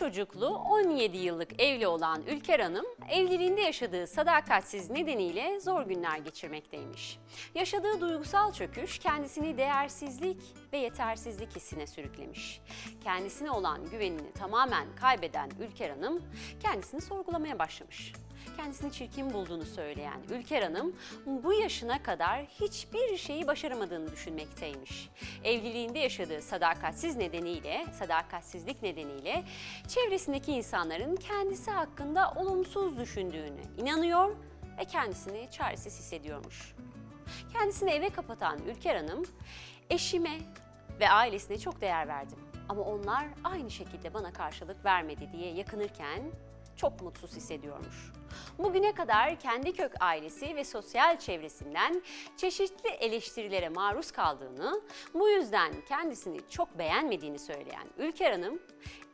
3 çocuklu 17 yıllık evli olan Ülker Hanım evliliğinde yaşadığı sadakatsiz nedeniyle zor günler geçirmekteymiş. Yaşadığı duygusal çöküş kendisini değersizlik ve yetersizlik hissine sürüklemiş. Kendisine olan güvenini tamamen kaybeden Ülker Hanım kendisini sorgulamaya başlamış kendisini çirkin bulduğunu söyleyen Ülker Hanım bu yaşına kadar hiçbir şeyi başaramadığını düşünmekteymiş. Evliliğinde yaşadığı sadakatsiz nedeniyle, sadakatsizlik nedeniyle çevresindeki insanların kendisi hakkında olumsuz düşündüğünü inanıyor ve kendisini çaresiz hissediyormuş. Kendisini eve kapatan Ülker Hanım, eşime ve ailesine çok değer verdim. Ama onlar aynı şekilde bana karşılık vermedi diye yakınırken çok mutsuz hissediyormuş. Bugüne kadar kendi kök ailesi ve sosyal çevresinden çeşitli eleştirilere maruz kaldığını, bu yüzden kendisini çok beğenmediğini söyleyen Ülker Hanım,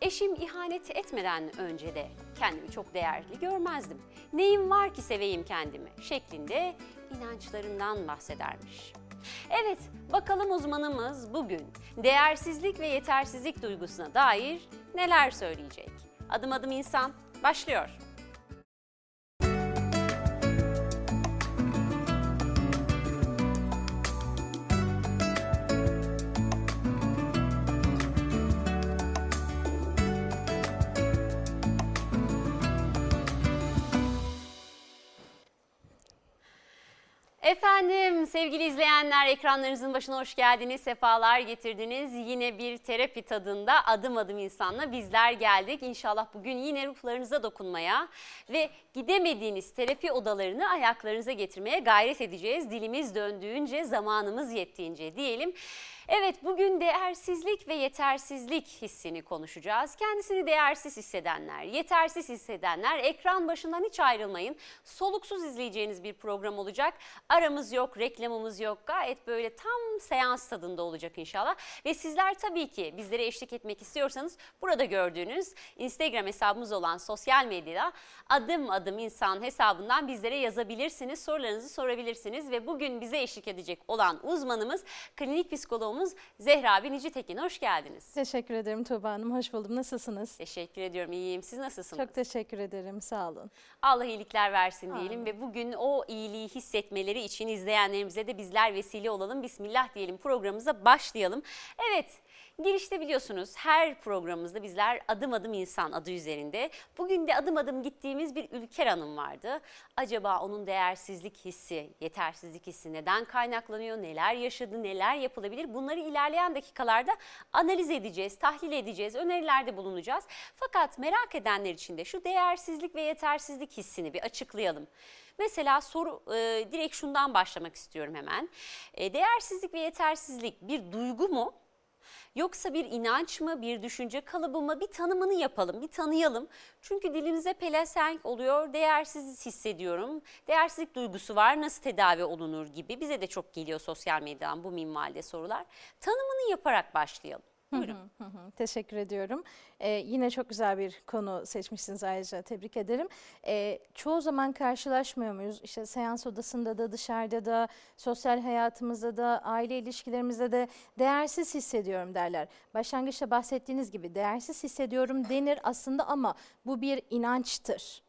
eşim ihanet etmeden önce de kendimi çok değerli görmezdim. Neyim var ki seveyim kendimi şeklinde inançlarından bahsedermiş. Evet, bakalım uzmanımız bugün değersizlik ve yetersizlik duygusuna dair neler söyleyecek? Adım adım insan başlıyor. Efendim sevgili izleyenler ekranlarınızın başına hoş geldiniz, sefalar getirdiniz. Yine bir terapi tadında adım adım insanla bizler geldik. İnşallah bugün yine ruhlarınıza dokunmaya ve gidemediğiniz terapi odalarını ayaklarınıza getirmeye gayret edeceğiz. Dilimiz döndüğünce, zamanımız yettiğince diyelim. Evet bugün değersizlik ve yetersizlik hissini konuşacağız. Kendisini değersiz hissedenler, yetersiz hissedenler ekran başından hiç ayrılmayın. Soluksuz izleyeceğiniz bir program olacak. Aramız yok, reklamımız yok. Gayet böyle tam seans tadında olacak inşallah. Ve sizler tabii ki bizlere eşlik etmek istiyorsanız burada gördüğünüz Instagram hesabımız olan sosyal medyada adım adım insan hesabından bizlere yazabilirsiniz. Sorularınızı sorabilirsiniz ve bugün bize eşlik edecek olan uzmanımız klinik psikologumuz Zehra Binici Tekin. Hoş geldiniz. Teşekkür ederim Tuğba Hanım. Hoş buldum. Nasılsınız? Teşekkür ediyorum. İyiyim. Siz nasılsınız? Çok teşekkür ederim. Sağ olun. Allah iyilikler versin diyelim Amin. ve bugün o iyiliği hissetmeleri için izleyenlerimize de bizler vesile olalım. Bismillah diyelim programımıza başlayalım. Evet Girişte biliyorsunuz her programımızda bizler adım adım insan adı üzerinde. Bugün de adım adım gittiğimiz bir Ülker Hanım vardı. Acaba onun değersizlik hissi, yetersizlik hissi neden kaynaklanıyor, neler yaşadı, neler yapılabilir? Bunları ilerleyen dakikalarda analiz edeceğiz, tahlil edeceğiz, önerilerde bulunacağız. Fakat merak edenler için de şu değersizlik ve yetersizlik hissini bir açıklayalım. Mesela soru e, direkt şundan başlamak istiyorum hemen. E, değersizlik ve yetersizlik bir duygu mu? Yoksa bir inanç mı, bir düşünce kalıbı mı bir tanımını yapalım, bir tanıyalım. Çünkü dilimize pelesenk oluyor, değersiz hissediyorum, değersizlik duygusu var, nasıl tedavi olunur gibi. Bize de çok geliyor sosyal medyadan bu minvalde sorular. Tanımını yaparak başlayalım. Buyurun. Hı hı hı. Teşekkür ediyorum. Ee, yine çok güzel bir konu seçmişsiniz ayrıca tebrik ederim. Ee, çoğu zaman karşılaşmıyor muyuz? İşte seans odasında da dışarıda da sosyal hayatımızda da aile ilişkilerimizde de değersiz hissediyorum derler. Başlangıçta bahsettiğiniz gibi değersiz hissediyorum denir aslında ama bu bir inançtır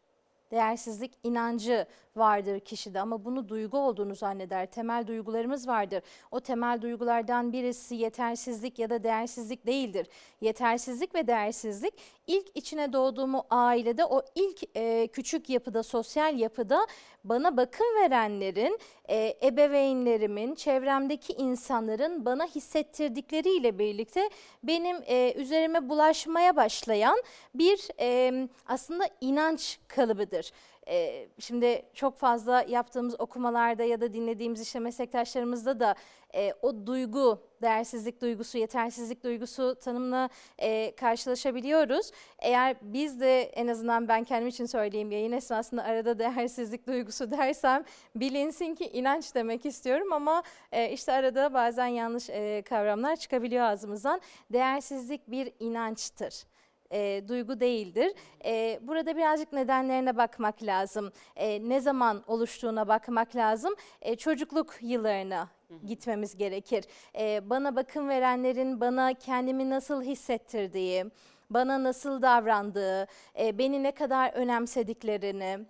değersizlik inancı vardır kişide ama bunu duygu olduğunu zanneder. Temel duygularımız vardır. O temel duygulardan birisi yetersizlik ya da değersizlik değildir. Yetersizlik ve değersizlik ilk içine doğduğum ailede o ilk e, küçük yapıda, sosyal yapıda bana bakım verenlerin, e, ebeveynlerimin, çevremdeki insanların bana hissettirdikleriyle birlikte benim e, üzerime bulaşmaya başlayan bir e, aslında inanç kalıbıdır. Ee, şimdi çok fazla yaptığımız okumalarda ya da dinlediğimiz işte meslektaşlarımızda da e, o duygu, değersizlik duygusu, yetersizlik duygusu tanımla e, karşılaşabiliyoruz. Eğer biz de en azından ben kendim için söyleyeyim yayın esnasında arada değersizlik duygusu dersem bilinsin ki inanç demek istiyorum ama e, işte arada bazen yanlış e, kavramlar çıkabiliyor ağzımızdan. Değersizlik bir inançtır e, duygu değildir. E, burada birazcık nedenlerine bakmak lazım. E, ne zaman oluştuğuna bakmak lazım. E, çocukluk yıllarına gitmemiz gerekir. E, bana bakım verenlerin bana kendimi nasıl hissettirdiği, bana nasıl davrandığı, e, beni ne kadar önemsediklerini,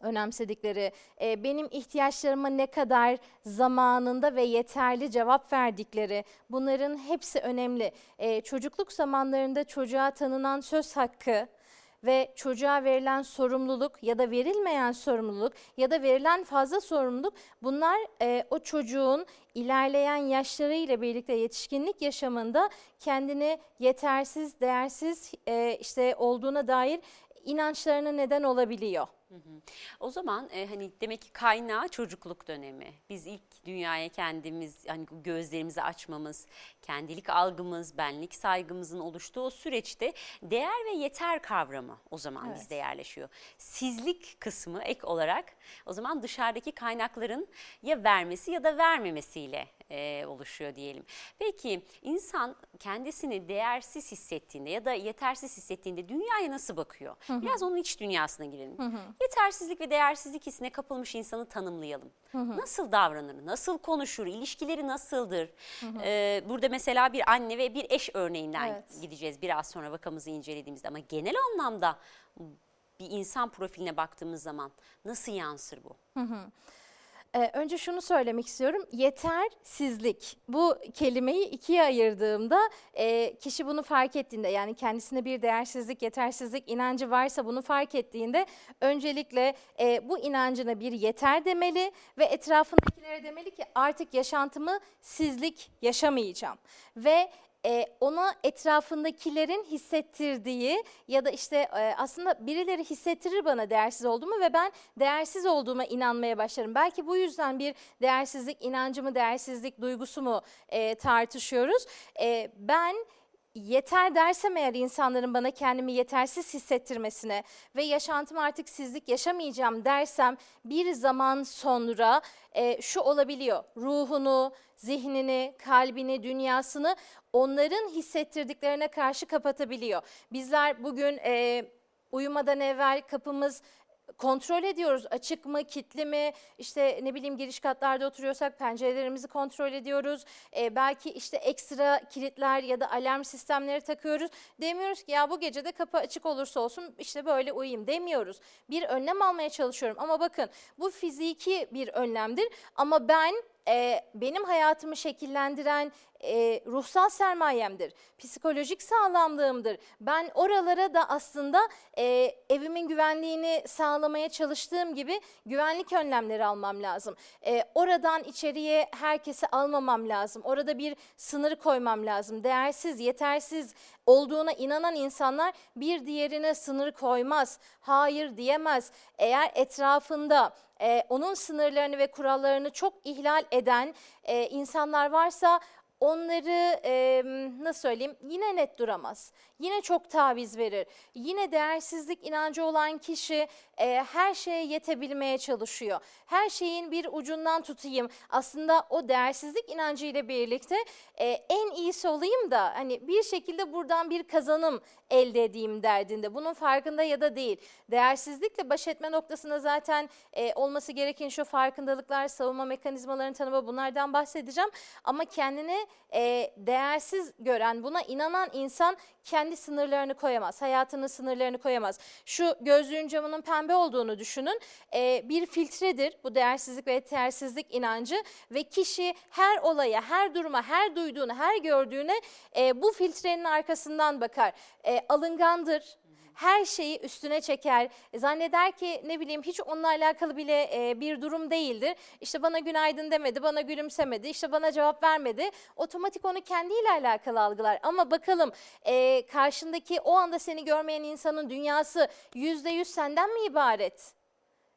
önemsedikleri, e, benim ihtiyaçlarıma ne kadar zamanında ve yeterli cevap verdikleri bunların hepsi önemli. E, çocukluk zamanlarında çocuğa tanınan söz hakkı ve çocuğa verilen sorumluluk ya da verilmeyen sorumluluk ya da verilen fazla sorumluluk bunlar e, o çocuğun ilerleyen yaşlarıyla birlikte yetişkinlik yaşamında kendini yetersiz, değersiz e, işte olduğuna dair inançlarına neden olabiliyor. O zaman e, hani demek ki kaynağı çocukluk dönemi. Biz ilk dünyaya kendimiz hani gözlerimizi açmamız, kendilik algımız, benlik saygımızın oluştuğu o süreçte değer ve yeter kavramı o zaman Evet. bizde yerleşiyor. Sizlik kısmı ek olarak o zaman dışarıdaki kaynakların ya vermesi ya da vermemesiyle e, oluşuyor diyelim. Peki insan kendisini değersiz hissettiğinde ya da yetersiz hissettiğinde dünyaya nasıl bakıyor? Biraz onun iç dünyasına girelim. Yetersizlik ve değersizlik hissine kapılmış insanı tanımlayalım. Nasıl davranır, nasıl konuşur, ilişkileri nasıldır? Ee, burada mesela bir anne ve bir eş örneğinden Evet. gideceğiz biraz sonra vakamızı incelediğimizde. Ama genel anlamda bir insan profiline baktığımız zaman nasıl yansır bu? Ee, önce şunu söylemek istiyorum. Yetersizlik. Bu kelimeyi ikiye ayırdığımda e, kişi bunu fark ettiğinde yani kendisine bir değersizlik, yetersizlik inancı varsa bunu fark ettiğinde öncelikle e, bu inancına bir yeter demeli ve etrafındakilere demeli ki artık yaşantımı sizlik yaşamayacağım. Ve e, ona etrafındakilerin hissettirdiği ya da işte e, aslında birileri hissettirir bana değersiz olduğumu ve ben değersiz olduğuma inanmaya başlarım. Belki bu yüzden bir değersizlik inancı mı, değersizlik duygusu mu e, tartışıyoruz. E, ben yeter dersem eğer insanların bana kendimi yetersiz hissettirmesine ve yaşantım artık sizlik yaşamayacağım dersem bir zaman sonra e, şu olabiliyor. Ruhunu, zihnini, kalbini, dünyasını onların hissettirdiklerine karşı kapatabiliyor. Bizler bugün e, uyumadan evvel kapımız kontrol ediyoruz. Açık mı, kilitli mi? İşte ne bileyim giriş katlarda oturuyorsak pencerelerimizi kontrol ediyoruz. Ee, belki işte ekstra kilitler ya da alarm sistemleri takıyoruz. Demiyoruz ki ya bu gece de kapı açık olursa olsun işte böyle uyuyayım demiyoruz. Bir önlem almaya çalışıyorum ama bakın bu fiziki bir önlemdir ama ben e, benim hayatımı şekillendiren e, ruhsal sermayemdir, psikolojik sağlamlığımdır. Ben oralara da aslında e, evimin güvenliğini sağlamaya çalıştığım gibi güvenlik önlemleri almam lazım. E, oradan içeriye herkesi almamam lazım. Orada bir sınır koymam lazım. Değersiz, yetersiz olduğuna inanan insanlar bir diğerine sınır koymaz, hayır diyemez. Eğer etrafında e, onun sınırlarını ve kurallarını çok ihlal eden e, insanlar varsa onları e, nasıl söyleyeyim yine net duramaz. Yine çok taviz verir. Yine değersizlik inancı olan kişi e, her şeye yetebilmeye çalışıyor. Her şeyin bir ucundan tutayım. Aslında o değersizlik inancı ile birlikte e, en iyisi olayım da hani bir şekilde buradan bir kazanım elde edeyim derdinde. Bunun farkında ya da değil. Değersizlikle baş etme noktasında zaten e, olması gereken şu farkındalıklar, savunma mekanizmalarını tanıma bunlardan bahsedeceğim. Ama kendini e, değersiz gören, buna inanan insan kendi sınırlarını koyamaz. Hayatının sınırlarını koyamaz. Şu gözlüğün camının pembe olduğunu düşünün. E, bir filtredir bu değersizlik ve yetersizlik inancı ve kişi her olaya, her duruma, her duyduğunu, her gördüğüne e, bu filtrenin arkasından bakar. E, alıngandır her şeyi üstüne çeker. E, Zanneder ki ne bileyim hiç onunla alakalı bile e, bir durum değildir. İşte bana günaydın demedi, bana gülümsemedi, işte bana cevap vermedi. Otomatik onu kendiyle alakalı algılar. Ama bakalım e, karşındaki o anda seni görmeyen insanın dünyası yüzde yüz senden mi ibaret?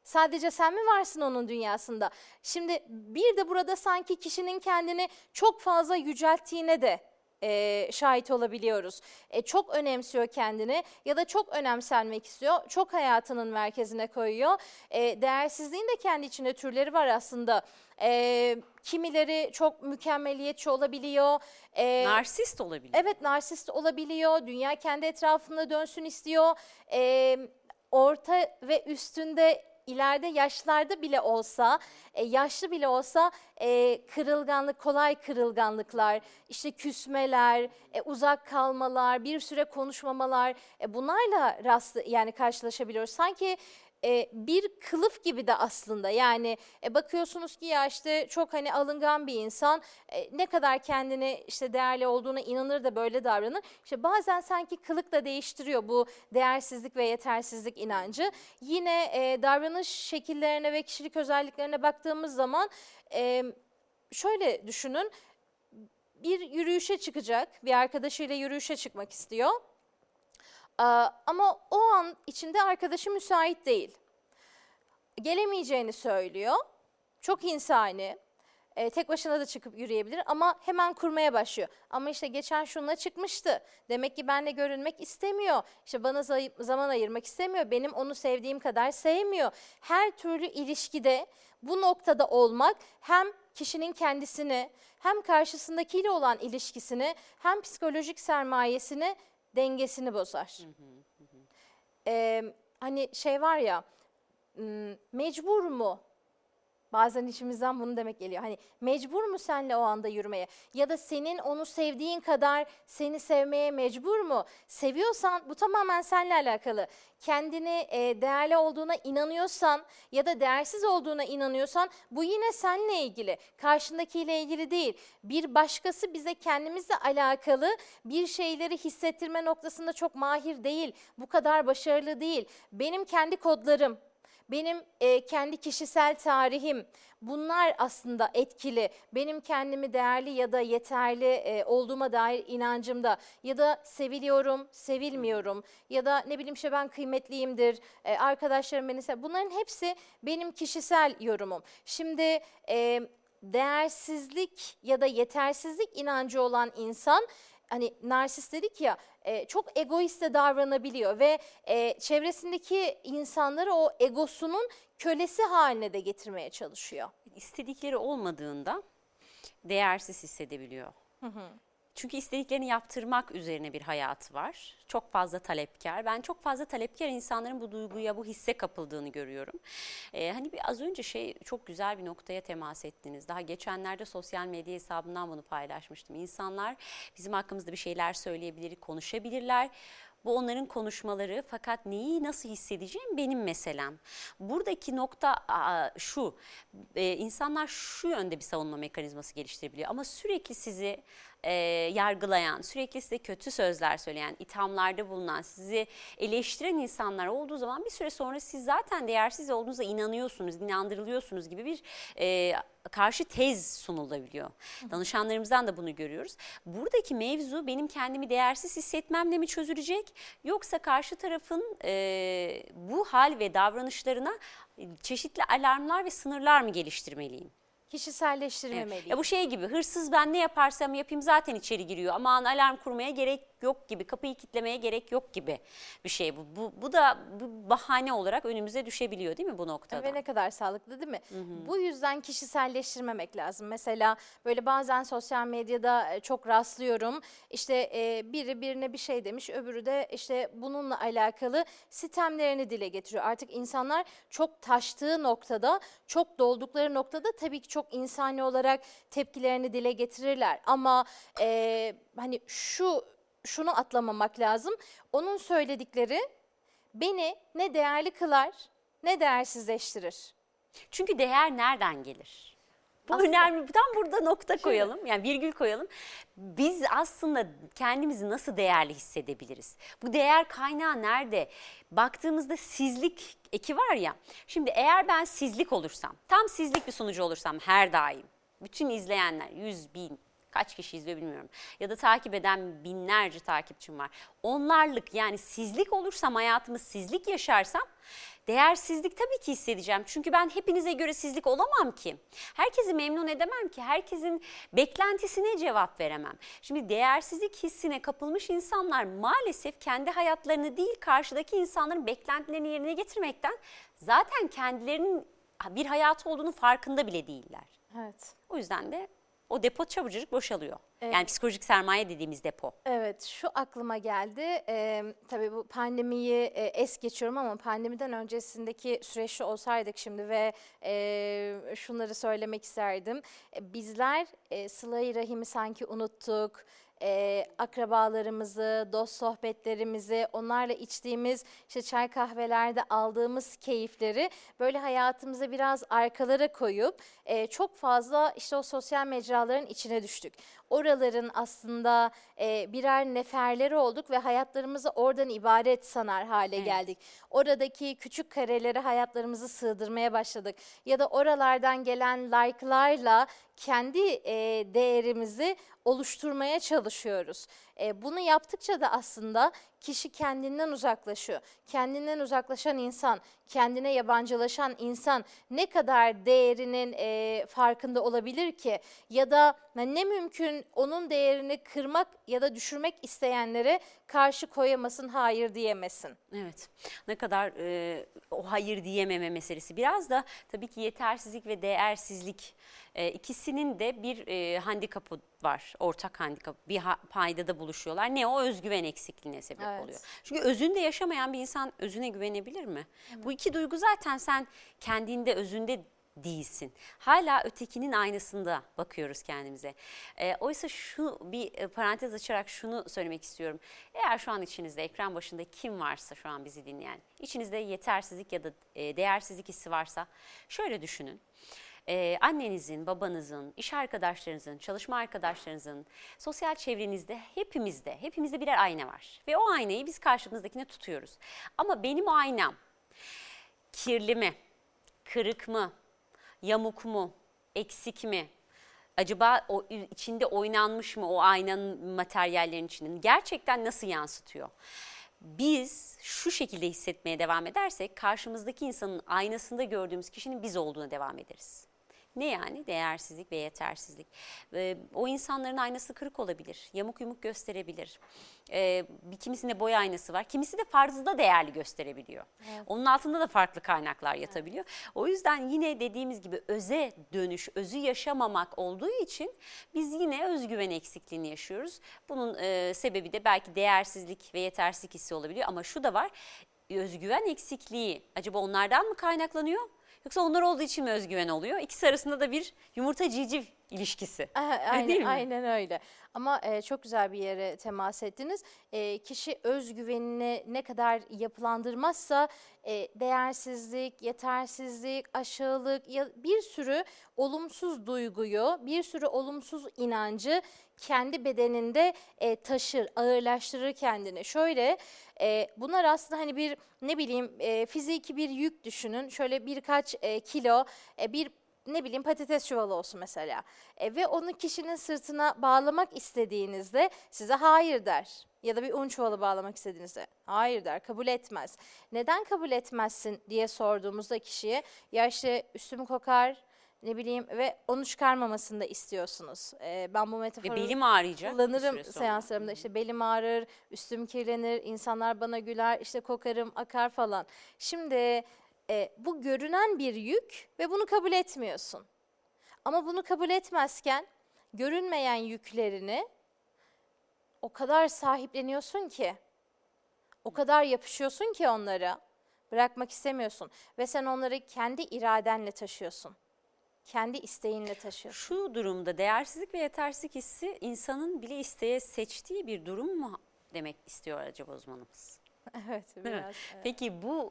Sadece sen mi varsın onun dünyasında? Şimdi bir de burada sanki kişinin kendini çok fazla yücelttiğine de e, şahit olabiliyoruz. E, çok önemsiyor kendini ya da çok önemsenmek istiyor. Çok hayatının merkezine koyuyor. E, değersizliğin de kendi içinde türleri var aslında. E, kimileri çok mükemmeliyetçi olabiliyor. E, Narsist olabilir. Evet narsist olabiliyor. Dünya kendi etrafında dönsün istiyor. Ee, orta ve üstünde ileride yaşlarda bile olsa, e, yaşlı bile olsa e, kırılganlık, kolay kırılganlıklar, işte küsmeler, e, uzak kalmalar, bir süre konuşmamalar e, bunlarla rast yani karşılaşabiliyoruz. Sanki e, bir kılıf gibi de aslında yani e, bakıyorsunuz ki ya işte çok hani alıngan bir insan e, ne kadar kendine işte değerli olduğuna inanır da böyle davranır. İşte bazen sanki kılık da değiştiriyor bu değersizlik ve yetersizlik inancı. Yine e, davranış şekillerine ve kişilik özelliklerine baktığımız zaman e, şöyle düşünün bir yürüyüşe çıkacak bir arkadaşıyla yürüyüşe çıkmak istiyor. Aa, Ama o an içinde arkadaşı müsait değil. Gelemeyeceğini söylüyor. Çok insani. E, tek başına da çıkıp yürüyebilir ama hemen kurmaya başlıyor. Ama işte geçen şununla çıkmıştı. Demek ki benimle görünmek istemiyor. İşte bana zaman ayırmak istemiyor. Benim onu sevdiğim kadar sevmiyor. Her türlü ilişkide bu noktada olmak hem kişinin kendisini hem karşısındakiyle olan ilişkisini hem psikolojik sermayesini dengesini bozar. Ee, hani şey var ya mecbur mu? Bazen içimizden bunu demek geliyor. Hani mecbur mu senle o anda yürümeye? Ya da senin onu sevdiğin kadar seni sevmeye mecbur mu? Seviyorsan bu tamamen seninle alakalı. Kendini e, değerli olduğuna inanıyorsan ya da değersiz olduğuna inanıyorsan bu yine seninle ilgili. Karşındakiyle ilgili değil. Bir başkası bize kendimizle alakalı bir şeyleri hissettirme noktasında çok mahir değil. Bu kadar başarılı değil. Benim kendi kodlarım, benim e, kendi kişisel tarihim bunlar aslında etkili. Benim kendimi değerli ya da yeterli e, olduğuma dair inancımda ya da seviliyorum, sevilmiyorum ya da ne bileyim işte ben kıymetliyimdir, e, arkadaşlarım beni sev. Bunların hepsi benim kişisel yorumum. Şimdi e, değersizlik ya da yetersizlik inancı olan insan hani narsist dedik ya e, çok egoist de davranabiliyor ve e, çevresindeki insanları o egosunun kölesi haline de getirmeye çalışıyor. İstedikleri olmadığında değersiz hissedebiliyor. Çünkü istediklerini yaptırmak üzerine bir hayatı var. Çok fazla talepkar. Ben çok fazla talepkar insanların bu duyguya, bu hisse kapıldığını görüyorum. Ee, hani bir az önce şey çok güzel bir noktaya temas ettiniz. Daha geçenlerde sosyal medya hesabından bunu paylaşmıştım. İnsanlar bizim hakkımızda bir şeyler söyleyebilir, konuşabilirler. Bu onların konuşmaları fakat neyi nasıl hissedeceğim benim meselem. Buradaki nokta aa, şu, e, insanlar şu yönde bir savunma mekanizması geliştirebiliyor ama sürekli sizi e, yargılayan, sürekli size kötü sözler söyleyen, ithamlarda bulunan, sizi eleştiren insanlar olduğu zaman bir süre sonra siz zaten değersiz olduğunuza inanıyorsunuz, inandırılıyorsunuz gibi bir e, karşı tez sunulabiliyor. Danışanlarımızdan da bunu görüyoruz. Buradaki mevzu benim kendimi değersiz hissetmemle mi çözülecek yoksa karşı tarafın e, bu hal ve davranışlarına çeşitli alarmlar ve sınırlar mı geliştirmeliyim? Kişiselleştirmemeliyim. Ya bu şey gibi hırsız ben ne yaparsam yapayım zaten içeri giriyor. Aman alarm kurmaya gerek yok gibi, kapıyı kilitlemeye gerek yok gibi bir şey bu. Bu, bu da bu bahane olarak önümüze düşebiliyor değil mi bu noktada? Ve ne kadar sağlıklı değil mi? Bu yüzden kişiselleştirmemek lazım. Mesela böyle bazen sosyal medyada e, çok rastlıyorum. İşte e, biri birine bir şey demiş, öbürü de işte bununla alakalı sitemlerini dile getiriyor. Artık insanlar çok taştığı noktada, çok doldukları noktada tabii ki çok insani olarak tepkilerini dile getirirler. Ama e, hani şu şunu atlamamak lazım. Onun söyledikleri beni ne değerli kılar ne değersizleştirir. Çünkü değer nereden gelir? Bu Aslında- önemli. Tam burada nokta koyalım. Yani virgül koyalım. Biz aslında kendimizi nasıl değerli hissedebiliriz? Bu değer kaynağı nerede? Baktığımızda sizlik eki var ya. Şimdi eğer ben sizlik olursam, tam sizlik bir sunucu olursam her daim. Bütün izleyenler, yüz bin, kaç kişi izliyor bilmiyorum. Ya da takip eden binlerce takipçim var. Onlarlık yani sizlik olursam hayatımı sizlik yaşarsam değersizlik tabii ki hissedeceğim. Çünkü ben hepinize göre sizlik olamam ki. Herkesi memnun edemem ki. Herkesin beklentisine cevap veremem. Şimdi değersizlik hissine kapılmış insanlar maalesef kendi hayatlarını değil karşıdaki insanların beklentilerini yerine getirmekten zaten kendilerinin bir hayatı olduğunu farkında bile değiller. Evet. O yüzden de o depo çabucacık boşalıyor. Evet. Yani psikolojik sermaye dediğimiz depo. Evet, şu aklıma geldi. Ee, tabii bu pandemiyi e, es geçiyorum ama pandemiden öncesindeki süreçte olsaydık şimdi ve e, şunları söylemek isterdim. E, bizler e, sıla-i rahimi sanki unuttuk. E, akrabalarımızı, dost sohbetlerimizi, onlarla içtiğimiz işte çay kahvelerde aldığımız keyifleri böyle hayatımıza biraz arkalara koyup e, çok fazla işte o sosyal mecraların içine düştük oraların aslında e, birer neferleri olduk ve hayatlarımızı oradan ibaret sanar hale Evet. geldik. Oradaki küçük karelere hayatlarımızı sığdırmaya başladık. Ya da oralardan gelen like'larla kendi e, değerimizi oluşturmaya çalışıyoruz. E, bunu yaptıkça da aslında kişi kendinden uzaklaşıyor. Kendinden uzaklaşan insan, kendine yabancılaşan insan ne kadar değerinin e, farkında olabilir ki? Ya da ne mümkün onun değerini kırmak ya da düşürmek isteyenlere karşı koyamasın, hayır diyemesin. Evet. Ne kadar e, o hayır diyememe meselesi. Biraz da tabii ki yetersizlik ve değersizlik e, ikisinin de bir e, handikapı var. Ortak handikap. Bir ha, paydada buluşuyorlar. Ne o özgüven eksikliğine sebep Evet. oluyor. Çünkü özünde yaşamayan bir insan özüne güvenebilir mi? Bu iki duygu zaten sen kendinde özünde değilsin. Hala ötekinin aynasında bakıyoruz kendimize. E, oysa şu bir e, parantez açarak şunu söylemek istiyorum. Eğer şu an içinizde ekran başında kim varsa şu an bizi dinleyen, içinizde yetersizlik ya da e, değersizlik hissi varsa şöyle düşünün. Ee, annenizin, babanızın, iş arkadaşlarınızın, çalışma arkadaşlarınızın, sosyal çevrenizde hepimizde, hepimizde birer ayna var. Ve o aynayı biz karşımızdakine tutuyoruz. Ama benim o aynam kirli mi, kırık mı, yamuk mu, eksik mi? Acaba o içinde oynanmış mı o aynanın materyallerin içinde? Gerçekten nasıl yansıtıyor? Biz şu şekilde hissetmeye devam edersek karşımızdaki insanın aynasında gördüğümüz kişinin biz olduğuna devam ederiz. Ne yani? Değersizlik ve yetersizlik. Ee, o insanların aynası kırık olabilir, yamuk yumuk gösterebilir. Ee, bir kimisinde boy aynası var, kimisi de fazla değerli gösterebiliyor. Onun altında da farklı kaynaklar yatabiliyor. O yüzden yine dediğimiz gibi öze dönüş, özü yaşamamak olduğu için biz yine özgüven eksikliğini yaşıyoruz. Bunun e, sebebi de belki değersizlik ve yetersizlik hissi olabiliyor ama şu da var. Özgüven eksikliği acaba onlardan mı kaynaklanıyor? Yoksa onlar olduğu için mi özgüven oluyor? İkisi arasında da bir yumurta civciv ilişkisi. Aynen, değil mi? aynen öyle. Ama e, çok güzel bir yere temas ettiniz. E, kişi özgüvenini ne kadar yapılandırmazsa e, değersizlik, yetersizlik, aşağılık ya bir sürü olumsuz duyguyu, bir sürü olumsuz inancı kendi bedeninde e, taşır, ağırlaştırır kendini. Şöyle e, bunlar aslında hani bir ne bileyim e, fiziki bir yük düşünün. Şöyle birkaç e, kilo e, bir ne bileyim patates çuvalı olsun mesela E, ve onu kişinin sırtına bağlamak istediğinizde size hayır der. Ya da bir un çuvalı bağlamak istediğinizde hayır der, kabul etmez. Neden kabul etmezsin diye sorduğumuzda kişiye ya işte üstümü kokar ne bileyim ve onu çıkarmamasını da istiyorsunuz. E, ben bu Ve metaforu belim ağrıyacak. bir kullanırım seanslarımda işte belim ağrır, üstüm kirlenir, insanlar bana güler, işte kokarım, akar falan. Şimdi e, bu görünen bir yük ve bunu kabul etmiyorsun. Ama bunu kabul etmezken görünmeyen yüklerini o kadar sahipleniyorsun ki, o kadar yapışıyorsun ki onlara, bırakmak istemiyorsun ve sen onları kendi iradenle taşıyorsun. Kendi isteğinle taşıyorsun. Şu durumda değersizlik ve yetersizlik hissi insanın bile isteye seçtiği bir durum mu demek istiyor acaba uzmanımız? Evet, biraz. evet. Peki bu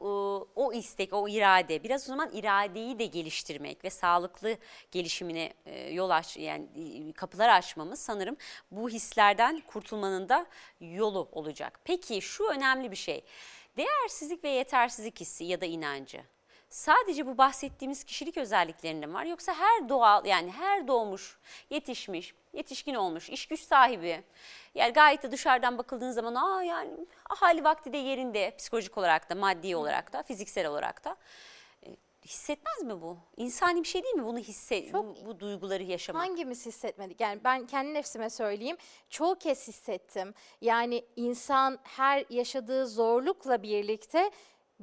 o istek, o irade biraz o zaman iradeyi de geliştirmek ve sağlıklı gelişimine yol aç yani kapılar açmamız sanırım bu hislerden kurtulmanın da yolu olacak. Peki şu önemli bir şey. Değersizlik ve yetersizlik hissi ya da inancı sadece bu bahsettiğimiz kişilik özelliklerinde mi var yoksa her doğal yani her doğmuş, yetişmiş, yetişkin olmuş, iş güç sahibi yani gayet de dışarıdan bakıldığın zaman aa yani hali vakti de yerinde psikolojik olarak da maddi olarak da fiziksel olarak da E, hissetmez mi bu? İnsani bir şey değil mi bunu hisse bu, bu duyguları yaşamak? Hangimiz hissetmedik? Yani ben kendi nefsime söyleyeyim. Çoğu kez hissettim. Yani insan her yaşadığı zorlukla birlikte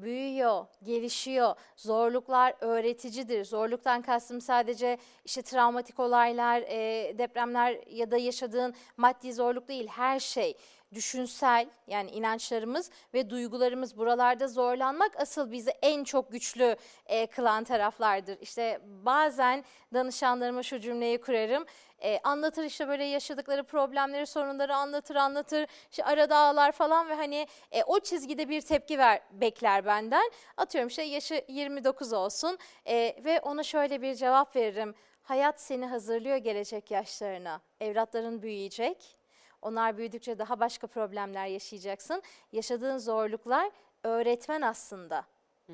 büyüyor, gelişiyor. Zorluklar öğreticidir. Zorluktan kastım sadece işte travmatik olaylar, e, depremler ya da yaşadığın maddi zorluk değil her şey düşünsel yani inançlarımız ve duygularımız buralarda zorlanmak asıl bizi en çok güçlü e, kılan taraflardır. İşte bazen danışanlarıma şu cümleyi kurarım. E, anlatır işte böyle yaşadıkları problemleri, sorunları anlatır anlatır. İşte arada ağlar falan ve hani e, o çizgide bir tepki ver bekler benden. Atıyorum işte yaşı 29 olsun e, ve ona şöyle bir cevap veririm. Hayat seni hazırlıyor gelecek yaşlarına. Evlatların büyüyecek onlar büyüdükçe daha başka problemler yaşayacaksın. Yaşadığın zorluklar öğretmen aslında.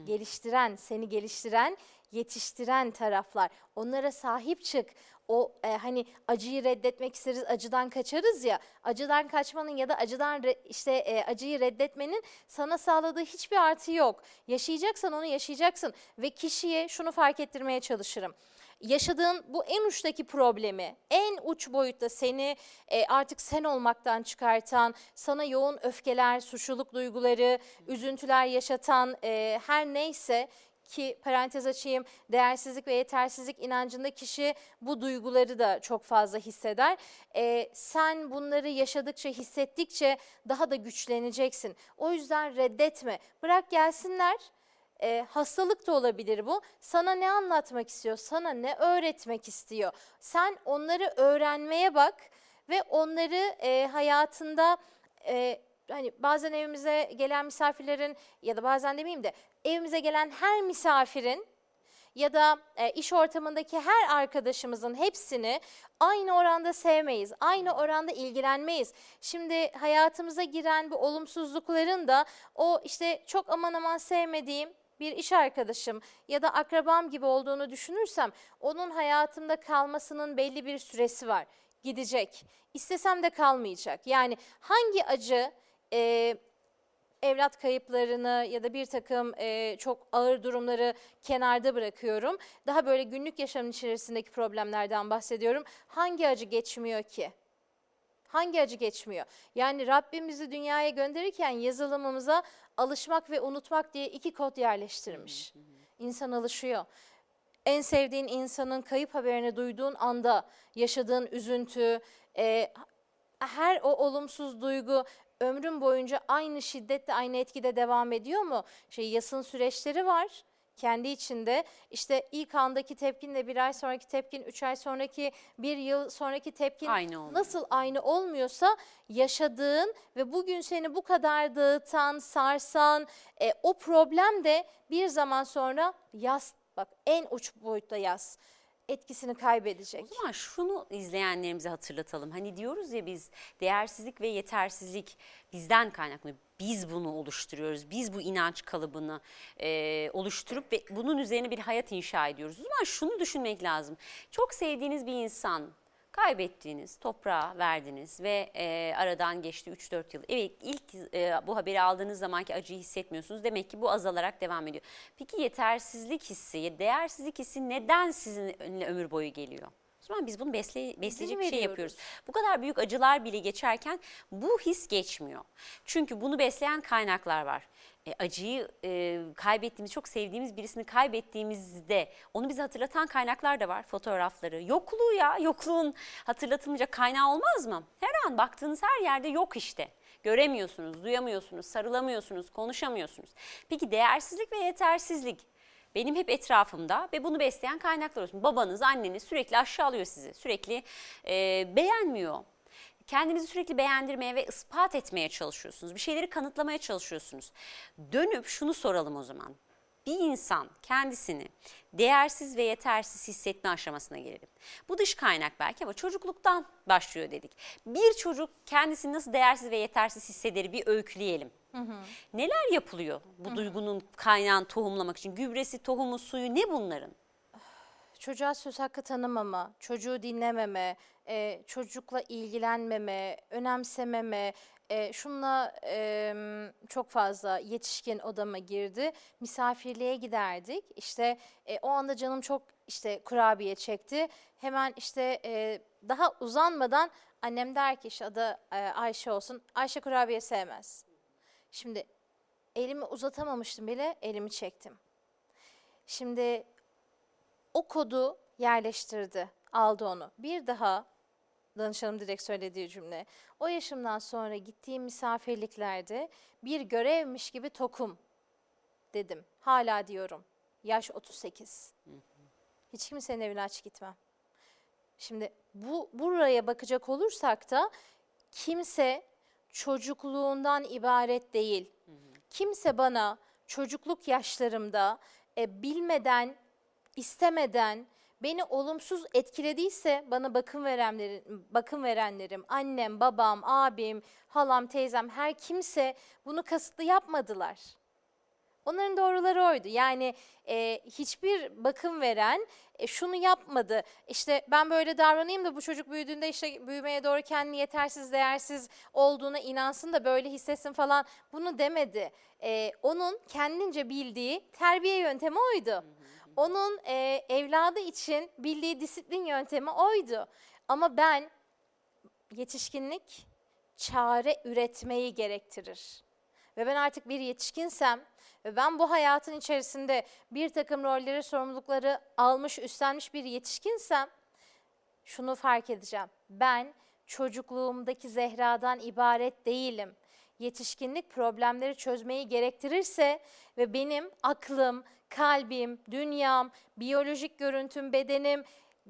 Geliştiren, seni geliştiren, yetiştiren taraflar. Onlara sahip çık. O e, hani acıyı reddetmek isteriz, acıdan kaçarız ya. Acıdan kaçmanın ya da acıdan re- işte e, acıyı reddetmenin sana sağladığı hiçbir artı yok. Yaşayacaksan onu yaşayacaksın ve kişiye şunu fark ettirmeye çalışırım yaşadığın bu en uçtaki problemi, en uç boyutta seni e, artık sen olmaktan çıkartan, sana yoğun öfkeler, suçluluk duyguları, üzüntüler yaşatan e, her neyse ki parantez açayım değersizlik ve yetersizlik inancında kişi bu duyguları da çok fazla hisseder. E, sen bunları yaşadıkça hissettikçe daha da güçleneceksin. O yüzden reddetme bırak gelsinler e, hastalık da olabilir bu. Sana ne anlatmak istiyor, sana ne öğretmek istiyor. Sen onları öğrenmeye bak ve onları e, hayatında e, hani bazen evimize gelen misafirlerin ya da bazen demeyeyim de evimize gelen her misafirin ya da e, iş ortamındaki her arkadaşımızın hepsini aynı oranda sevmeyiz, aynı oranda ilgilenmeyiz. Şimdi hayatımıza giren bu olumsuzlukların da o işte çok aman aman sevmediğim bir iş arkadaşım ya da akrabam gibi olduğunu düşünürsem onun hayatımda kalmasının belli bir süresi var. Gidecek. İstesem de kalmayacak. Yani hangi acı e, evlat kayıplarını ya da bir takım e, çok ağır durumları kenarda bırakıyorum. Daha böyle günlük yaşamın içerisindeki problemlerden bahsediyorum. Hangi acı geçmiyor ki? Hangi acı geçmiyor? Yani Rabbimizi dünyaya gönderirken yazılımımıza alışmak ve unutmak diye iki kod yerleştirmiş. İnsan alışıyor. En sevdiğin insanın kayıp haberini duyduğun anda yaşadığın üzüntü, e, her o olumsuz duygu ömrün boyunca aynı şiddette, aynı etkide devam ediyor mu? Şey yasın süreçleri var kendi içinde işte ilk andaki tepkinle bir ay sonraki tepkin, üç ay sonraki bir yıl sonraki tepkin Aynı nasıl aynı olmuyorsa yaşadığın ve bugün seni bu kadar dağıtan, sarsan e, o problem de bir zaman sonra yaz bak en uç boyutta yaz etkisini kaybedecek. O zaman şunu izleyenlerimize hatırlatalım. Hani diyoruz ya biz değersizlik ve yetersizlik bizden kaynaklı. Biz bunu oluşturuyoruz. Biz bu inanç kalıbını e, oluşturup ve bunun üzerine bir hayat inşa ediyoruz. O zaman şunu düşünmek lazım. Çok sevdiğiniz bir insan kaybettiğiniz, toprağa verdiniz ve e, aradan geçti 3-4 yıl. Evet ilk e, bu haberi aldığınız zamanki acıyı hissetmiyorsunuz. Demek ki bu azalarak devam ediyor. Peki yetersizlik hissi, değersizlik hissi neden sizinle ömür boyu geliyor? O zaman biz bunu besle, besleyecek bir şey yapıyoruz. Bu kadar büyük acılar bile geçerken bu his geçmiyor. Çünkü bunu besleyen kaynaklar var e, acıyı e, kaybettiğimiz, çok sevdiğimiz birisini kaybettiğimizde onu bize hatırlatan kaynaklar da var. Fotoğrafları, yokluğu ya, yokluğun hatırlatılmayacak kaynağı olmaz mı? Her an baktığınız her yerde yok işte. Göremiyorsunuz, duyamıyorsunuz, sarılamıyorsunuz, konuşamıyorsunuz. Peki değersizlik ve yetersizlik benim hep etrafımda ve bunu besleyen kaynaklar olsun. Babanız, anneniz sürekli aşağılıyor sizi, sürekli e, beğenmiyor, Kendinizi sürekli beğendirmeye ve ispat etmeye çalışıyorsunuz. Bir şeyleri kanıtlamaya çalışıyorsunuz. Dönüp şunu soralım o zaman. Bir insan kendisini değersiz ve yetersiz hissetme aşamasına gelelim. Bu dış kaynak belki ama çocukluktan başlıyor dedik. Bir çocuk kendisini nasıl değersiz ve yetersiz hisseder bir öyküleyelim. Hı hı. Neler yapılıyor bu hı hı. duygunun kaynağını tohumlamak için? Gübresi, tohumu, suyu ne bunların? çocuğa söz hakkı tanımama, çocuğu dinlememe, e, çocukla ilgilenmeme, önemsememe, e, şunla e, çok fazla yetişkin odama girdi. Misafirliğe giderdik. İşte e, o anda canım çok işte kurabiye çekti. Hemen işte e, daha uzanmadan annem der ki işte adı e, Ayşe olsun. Ayşe kurabiye sevmez. Şimdi elimi uzatamamıştım bile elimi çektim. Şimdi o kodu yerleştirdi, aldı onu. Bir daha danışanım direkt söylediği cümle. O yaşımdan sonra gittiğim misafirliklerde bir görevmiş gibi tokum dedim. Hala diyorum. Yaş 38. Hiç kimsenin evine aç gitmem. Şimdi bu buraya bakacak olursak da kimse çocukluğundan ibaret değil. Kimse bana çocukluk yaşlarımda e, bilmeden, istemeden beni olumsuz etkilediyse bana bakım verenlerim, bakım verenlerim, annem, babam, abim, halam, teyzem her kimse bunu kasıtlı yapmadılar. Onların doğruları oydu. Yani e, hiçbir bakım veren e, şunu yapmadı. İşte ben böyle davranayım da bu çocuk büyüdüğünde işte büyümeye doğru kendini yetersiz, değersiz olduğuna inansın da böyle hissetsin falan. Bunu demedi. E, onun kendince bildiği terbiye yöntemi oydu. Onun e, evladı için bildiği disiplin yöntemi oydu. Ama ben yetişkinlik çare üretmeyi gerektirir. Ve ben artık bir yetişkinsem ve ben bu hayatın içerisinde bir takım rolleri, sorumlulukları almış, üstlenmiş bir yetişkinsem şunu fark edeceğim. Ben çocukluğumdaki Zehra'dan ibaret değilim. Yetişkinlik problemleri çözmeyi gerektirirse ve benim aklım, kalbim, dünyam, biyolojik görüntüm, bedenim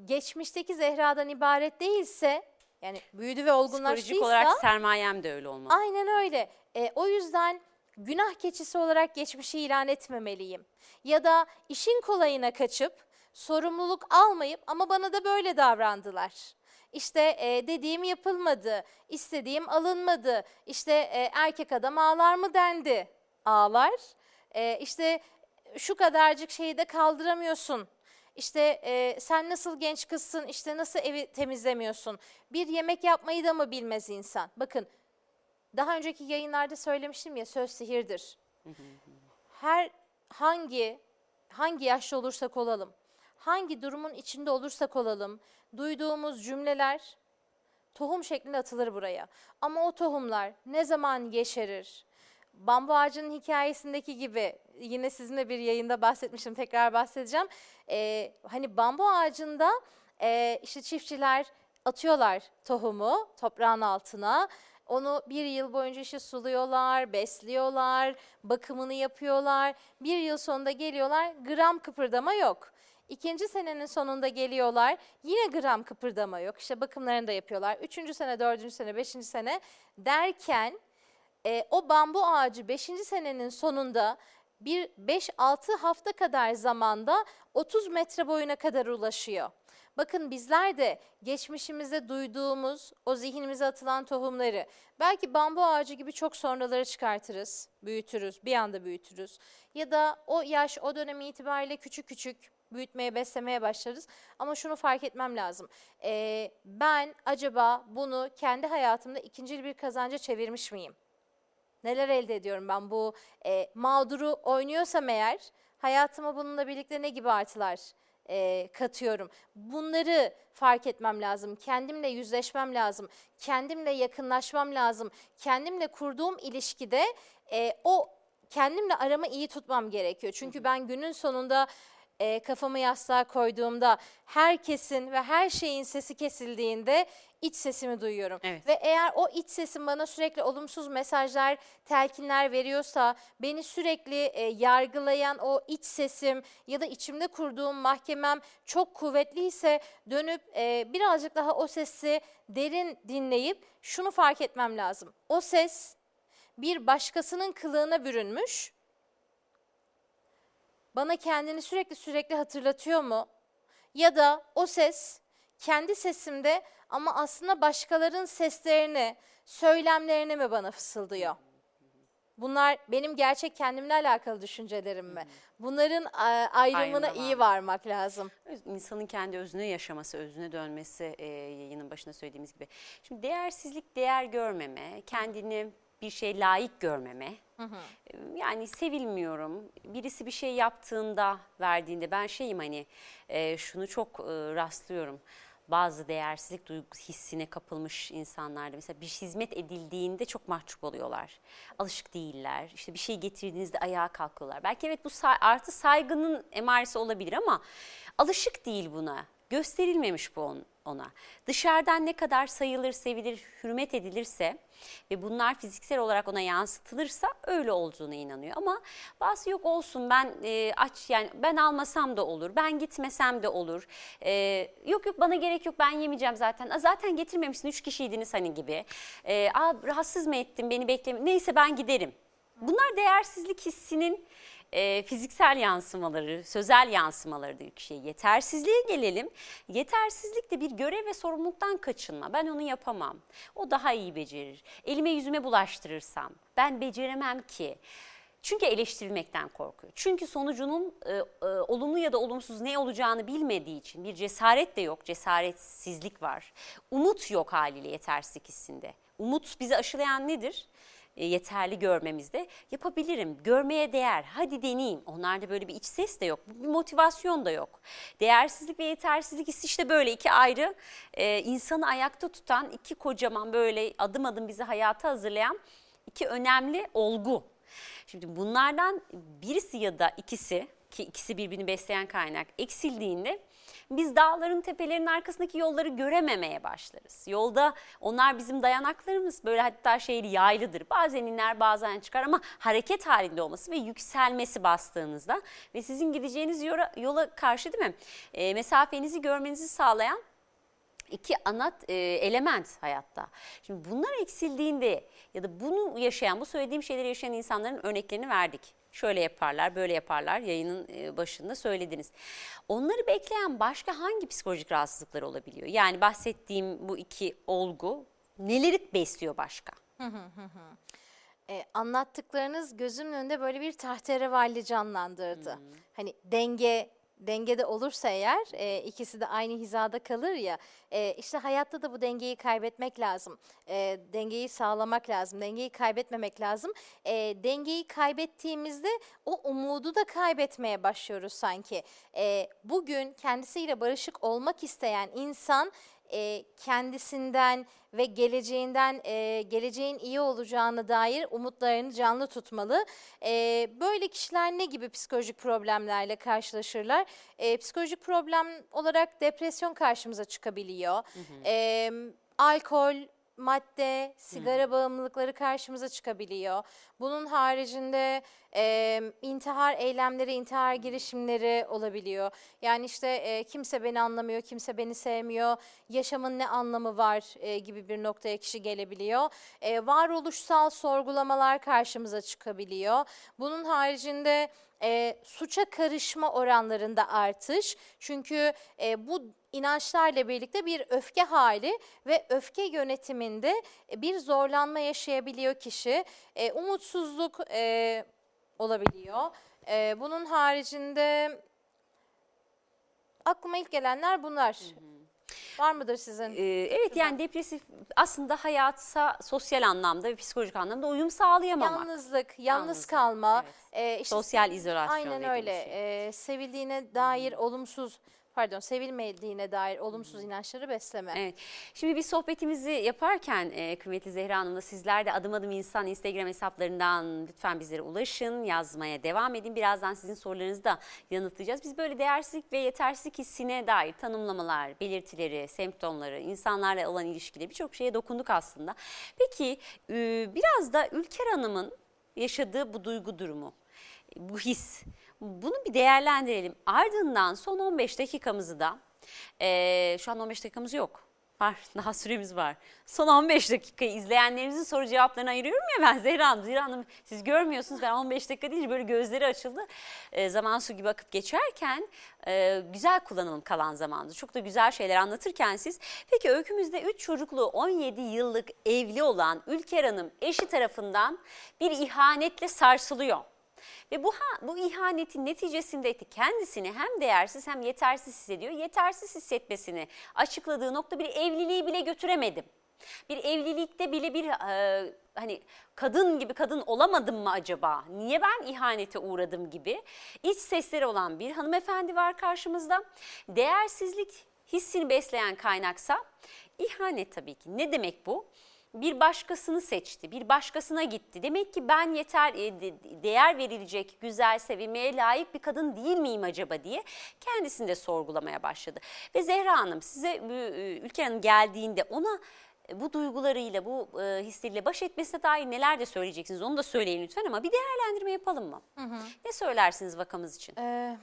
geçmişteki Zehra'dan ibaret değilse yani büyüdü ve Psikolojik olgunlaştıysa olarak sermayem de öyle olmalı. Aynen öyle. E, o yüzden günah keçisi olarak geçmişi ilan etmemeliyim. Ya da işin kolayına kaçıp sorumluluk almayıp ama bana da böyle davrandılar. İşte e, dediğim yapılmadı, istediğim alınmadı. İşte e, erkek adam ağlar mı dendi. Ağlar. E, işte şu kadarcık şeyi de kaldıramıyorsun. İşte e, sen nasıl genç kızsın, işte nasıl evi temizlemiyorsun. Bir yemek yapmayı da mı bilmez insan? Bakın daha önceki yayınlarda söylemiştim ya söz sihirdir. Her hangi hangi yaşta olursak olalım, hangi durumun içinde olursak olalım, duyduğumuz cümleler tohum şeklinde atılır buraya. Ama o tohumlar ne zaman yeşerir? Bambu ağacının hikayesindeki gibi yine sizinle bir yayında bahsetmiştim tekrar bahsedeceğim. Ee, hani bambu ağacında e, işte çiftçiler atıyorlar tohumu toprağın altına. Onu bir yıl boyunca işte suluyorlar, besliyorlar, bakımını yapıyorlar. Bir yıl sonunda geliyorlar, gram kıpırdama yok. İkinci senenin sonunda geliyorlar, yine gram kıpırdama yok. İşte bakımlarını da yapıyorlar. Üçüncü sene, dördüncü sene, beşinci sene derken e, o bambu ağacı 5. senenin sonunda bir 5-6 hafta kadar zamanda 30 metre boyuna kadar ulaşıyor. Bakın bizler de geçmişimizde duyduğumuz o zihnimize atılan tohumları belki bambu ağacı gibi çok sonraları çıkartırız, büyütürüz, bir anda büyütürüz. Ya da o yaş, o dönem itibariyle küçük küçük büyütmeye, beslemeye başlarız. Ama şunu fark etmem lazım. Ee, ben acaba bunu kendi hayatımda ikinci bir kazanca çevirmiş miyim? Neler elde ediyorum ben bu e, mağduru oynuyorsam eğer hayatıma bununla birlikte ne gibi artılar e, katıyorum. Bunları fark etmem lazım. Kendimle yüzleşmem lazım. Kendimle yakınlaşmam lazım. Kendimle kurduğum ilişkide e, o kendimle aramı iyi tutmam gerekiyor. Çünkü ben günün sonunda e, kafamı yastığa koyduğumda herkesin ve her şeyin sesi kesildiğinde iç sesimi duyuyorum. Evet. Ve eğer o iç sesim bana sürekli olumsuz mesajlar, telkinler veriyorsa, beni sürekli e, yargılayan o iç sesim ya da içimde kurduğum mahkemem çok kuvvetliyse dönüp e, birazcık daha o sesi derin dinleyip şunu fark etmem lazım. O ses bir başkasının kılığına bürünmüş bana kendini sürekli sürekli hatırlatıyor mu? Ya da o ses kendi sesimde ama aslında başkalarının seslerini, söylemlerini mi bana fısıldıyor? Bunlar benim gerçek kendimle alakalı düşüncelerim mi? Bunların ayrımına Ayrımına iyi varmak lazım. İnsanın kendi özüne yaşaması, özüne dönmesi e, yayının başında söylediğimiz gibi. Şimdi değersizlik, değer görmeme, kendini bir şey layık görmeme. E, Yani sevilmiyorum. Birisi bir şey yaptığında, verdiğinde ben şeyim hani e, şunu çok e, rastlıyorum. bazı değersizlik duygusu hissine kapılmış insanlarda mesela bir hizmet edildiğinde çok mahcup oluyorlar. Alışık değiller. İşte bir şey getirdiğinizde ayağa kalkıyorlar. Belki evet bu say- artı saygının emaresi olabilir ama alışık değil buna. Gösterilmemiş bu on- ona. Dışarıdan ne kadar sayılır, sevilir, hürmet edilirse ve bunlar fiziksel olarak ona yansıtılırsa öyle olduğuna inanıyor. Ama bazı yok olsun ben e, aç yani ben almasam da olur, ben gitmesem de olur. E, yok yok bana gerek yok ben yemeyeceğim zaten. Aa, zaten getirmemişsin üç kişiydiniz hani gibi. E, Aa, rahatsız mı ettim beni bekleme neyse ben giderim. Bunlar değersizlik hissinin e, fiziksel yansımaları, sözel yansımalarıdır kişiye. Yetersizliğe gelelim. Yetersizlik de bir görev ve sorumluluktan kaçınma. Ben onu yapamam. O daha iyi becerir. Elime yüzüme bulaştırırsam ben beceremem ki. Çünkü eleştirilmekten korkuyor. Çünkü sonucunun e, e, olumlu ya da olumsuz ne olacağını bilmediği için bir cesaret de yok, cesaretsizlik var. Umut yok haliyle yetersizlik hissinde. Umut bizi aşılayan nedir? E, yeterli görmemizde yapabilirim, görmeye değer, hadi deneyeyim. Onlarda böyle bir iç ses de yok, bir motivasyon da yok. Değersizlik ve yetersizlik hissi işte böyle iki ayrı e, insanı ayakta tutan iki kocaman böyle adım adım bizi hayata hazırlayan iki önemli olgu. Şimdi bunlardan birisi ya da ikisi ki ikisi birbirini besleyen kaynak eksildiğinde biz dağların tepelerin arkasındaki yolları görememeye başlarız. Yolda onlar bizim dayanaklarımız böyle hatta şeyli yaylıdır. Bazen iner bazen çıkar ama hareket halinde olması ve yükselmesi bastığınızda ve sizin gideceğiniz yola, yola karşı değil mi e, mesafenizi görmenizi sağlayan iki ana e, element hayatta. Şimdi bunlar eksildiğinde ya da bunu yaşayan, bu söylediğim şeyleri yaşayan insanların örneklerini verdik. Şöyle yaparlar, böyle yaparlar yayının e, başında söylediniz. Onları bekleyen başka hangi psikolojik rahatsızlıklar olabiliyor? Yani bahsettiğim bu iki olgu neleri besliyor başka? E, anlattıklarınız gözümün önünde böyle bir tahterevalli canlandırdı. Hani denge dengede olursa eğer e, ikisi de aynı hizada kalır ya e, işte hayatta da bu dengeyi kaybetmek lazım. E, dengeyi sağlamak lazım. Dengeyi kaybetmemek lazım. E, dengeyi kaybettiğimizde o umudu da kaybetmeye başlıyoruz sanki. E, bugün kendisiyle barışık olmak isteyen insan e, kendisinden ve geleceğinden e, geleceğin iyi olacağına dair umutlarını canlı tutmalı. E, böyle kişiler ne gibi psikolojik problemlerle karşılaşırlar? E, psikolojik problem olarak depresyon karşımıza çıkabiliyor. E, alkol, madde, sigara bağımlılıkları karşımıza çıkabiliyor. Bunun haricinde e, intihar eylemleri, intihar girişimleri olabiliyor. Yani işte e, kimse beni anlamıyor, kimse beni sevmiyor, yaşamın ne anlamı var e, gibi bir noktaya kişi gelebiliyor. E, varoluşsal sorgulamalar karşımıza çıkabiliyor. Bunun haricinde e, suça karışma oranlarında artış. Çünkü e, bu inançlarla birlikte bir öfke hali ve öfke yönetiminde e, bir zorlanma yaşayabiliyor kişi. E, umutsuzluk e, olabiliyor. E, bunun haricinde aklıma ilk gelenler bunlar. Var mıdır sizin? Ee, evet yani depresif aslında hayatsa sosyal anlamda ve psikolojik anlamda uyum sağlayamamak. Yalnızlık, yalnız Yalnızlık, kalma. evet. e, işte Sosyal izolasyon Aynen öyle. şey. E, sevildiğine dair olumsuz, pardon sevilmediğine dair olumsuz inançları besleme. Evet. Şimdi biz sohbetimizi yaparken e, kıymetli Zehra Hanım'la sizler de adım adım insan Instagram hesaplarından lütfen bizlere ulaşın, yazmaya devam edin. Birazdan sizin sorularınızı da yanıtlayacağız. Biz böyle değersizlik ve yetersizlik hissine dair tanımlamalar, belirtileri, semptomları, insanlarla olan ilişkileri birçok şeye dokunduk aslında. Peki e, biraz da Ülker Hanım'ın yaşadığı bu duygu durumu, bu his, bunu bir değerlendirelim. Ardından son 15 dakikamızı da ee, şu an 15 dakikamız yok. Var daha süremiz var. Son 15 dakikayı izleyenlerimizin soru cevaplarını ayırıyorum ya ben Zehra Hanım. Zehra Hanım siz görmüyorsunuz ben 15 dakika deyince böyle gözleri açıldı. Ee, zaman su gibi akıp geçerken e, güzel kullanalım kalan zamanı. Çok da güzel şeyler anlatırken siz. Peki öykümüzde 3 çocuklu 17 yıllık evli olan Ülker Hanım eşi tarafından bir ihanetle sarsılıyor. Ve bu bu ihanetin neticesinde kendisini hem değersiz hem yetersiz hissediyor. Yetersiz hissetmesini açıkladığı nokta bir evliliği bile götüremedim. Bir evlilikte bile bir e, hani kadın gibi kadın olamadım mı acaba? Niye ben ihanete uğradım gibi iç sesleri olan bir hanımefendi var karşımızda. Değersizlik hissini besleyen kaynaksa ihanet tabii ki. Ne demek bu? Bir başkasını seçti, bir başkasına gitti. Demek ki ben yeter e, de- değer verilecek, güzel, sevilmeye layık bir kadın değil miyim acaba diye kendisini de sorgulamaya başladı. Ve Zehra Hanım size e, Ülker Hanım geldiğinde ona e, bu duygularıyla, bu e, hisleriyle baş etmesine dair neler de söyleyeceksiniz onu da söyleyin lütfen ama bir değerlendirme yapalım mı? Ne söylersiniz vakamız için? Ee,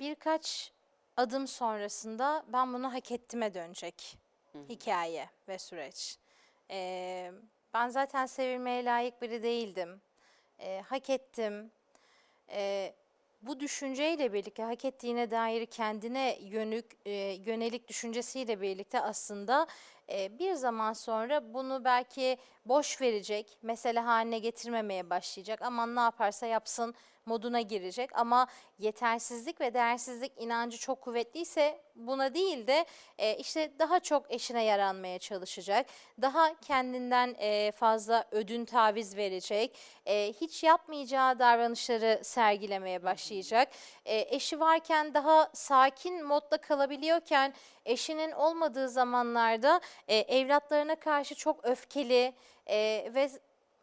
birkaç adım sonrasında ben bunu hak ettime dönecek hikaye ve süreç. Ee, ben zaten sevilmeye layık biri değildim. Ee, hak ettim. Ee, bu düşünceyle birlikte hak ettiğine dair kendine yönük e, yönelik düşüncesiyle birlikte aslında e, bir zaman sonra bunu belki boş verecek, mesele haline getirmemeye başlayacak. Aman ne yaparsa yapsın moduna girecek ama yetersizlik ve değersizlik inancı çok kuvvetliyse buna değil de e, işte daha çok eşine yaranmaya çalışacak. Daha kendinden e, fazla ödün taviz verecek. E, hiç yapmayacağı davranışları sergilemeye başlayacak. E, eşi varken daha sakin modda kalabiliyorken eşinin olmadığı zamanlarda e, evlatlarına karşı çok öfkeli e, ve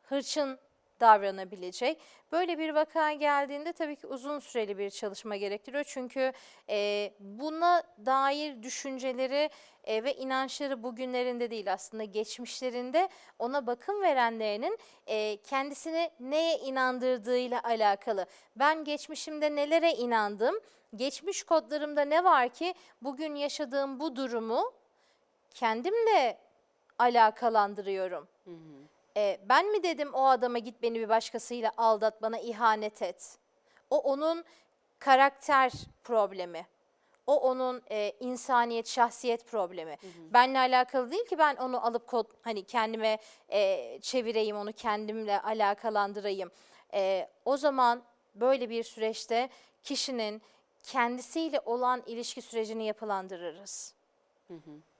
hırçın davranabilecek. Böyle bir vaka geldiğinde tabii ki uzun süreli bir çalışma gerektiriyor. Çünkü e, buna dair düşünceleri e, ve inançları bugünlerinde değil aslında geçmişlerinde ona bakım verenlerinin e, kendisini neye inandırdığıyla alakalı. Ben geçmişimde nelere inandım? Geçmiş kodlarımda ne var ki bugün yaşadığım bu durumu kendimle alakalandırıyorum. E, ben mi dedim o adama git beni bir başkasıyla aldat, bana ihanet et. O onun karakter problemi. O onun e, insaniyet, şahsiyet problemi. Benle alakalı değil ki ben onu alıp kod, hani kendime e, çevireyim, onu kendimle alakalandırayım. E, o zaman böyle bir süreçte kişinin kendisiyle olan ilişki sürecini yapılandırırız.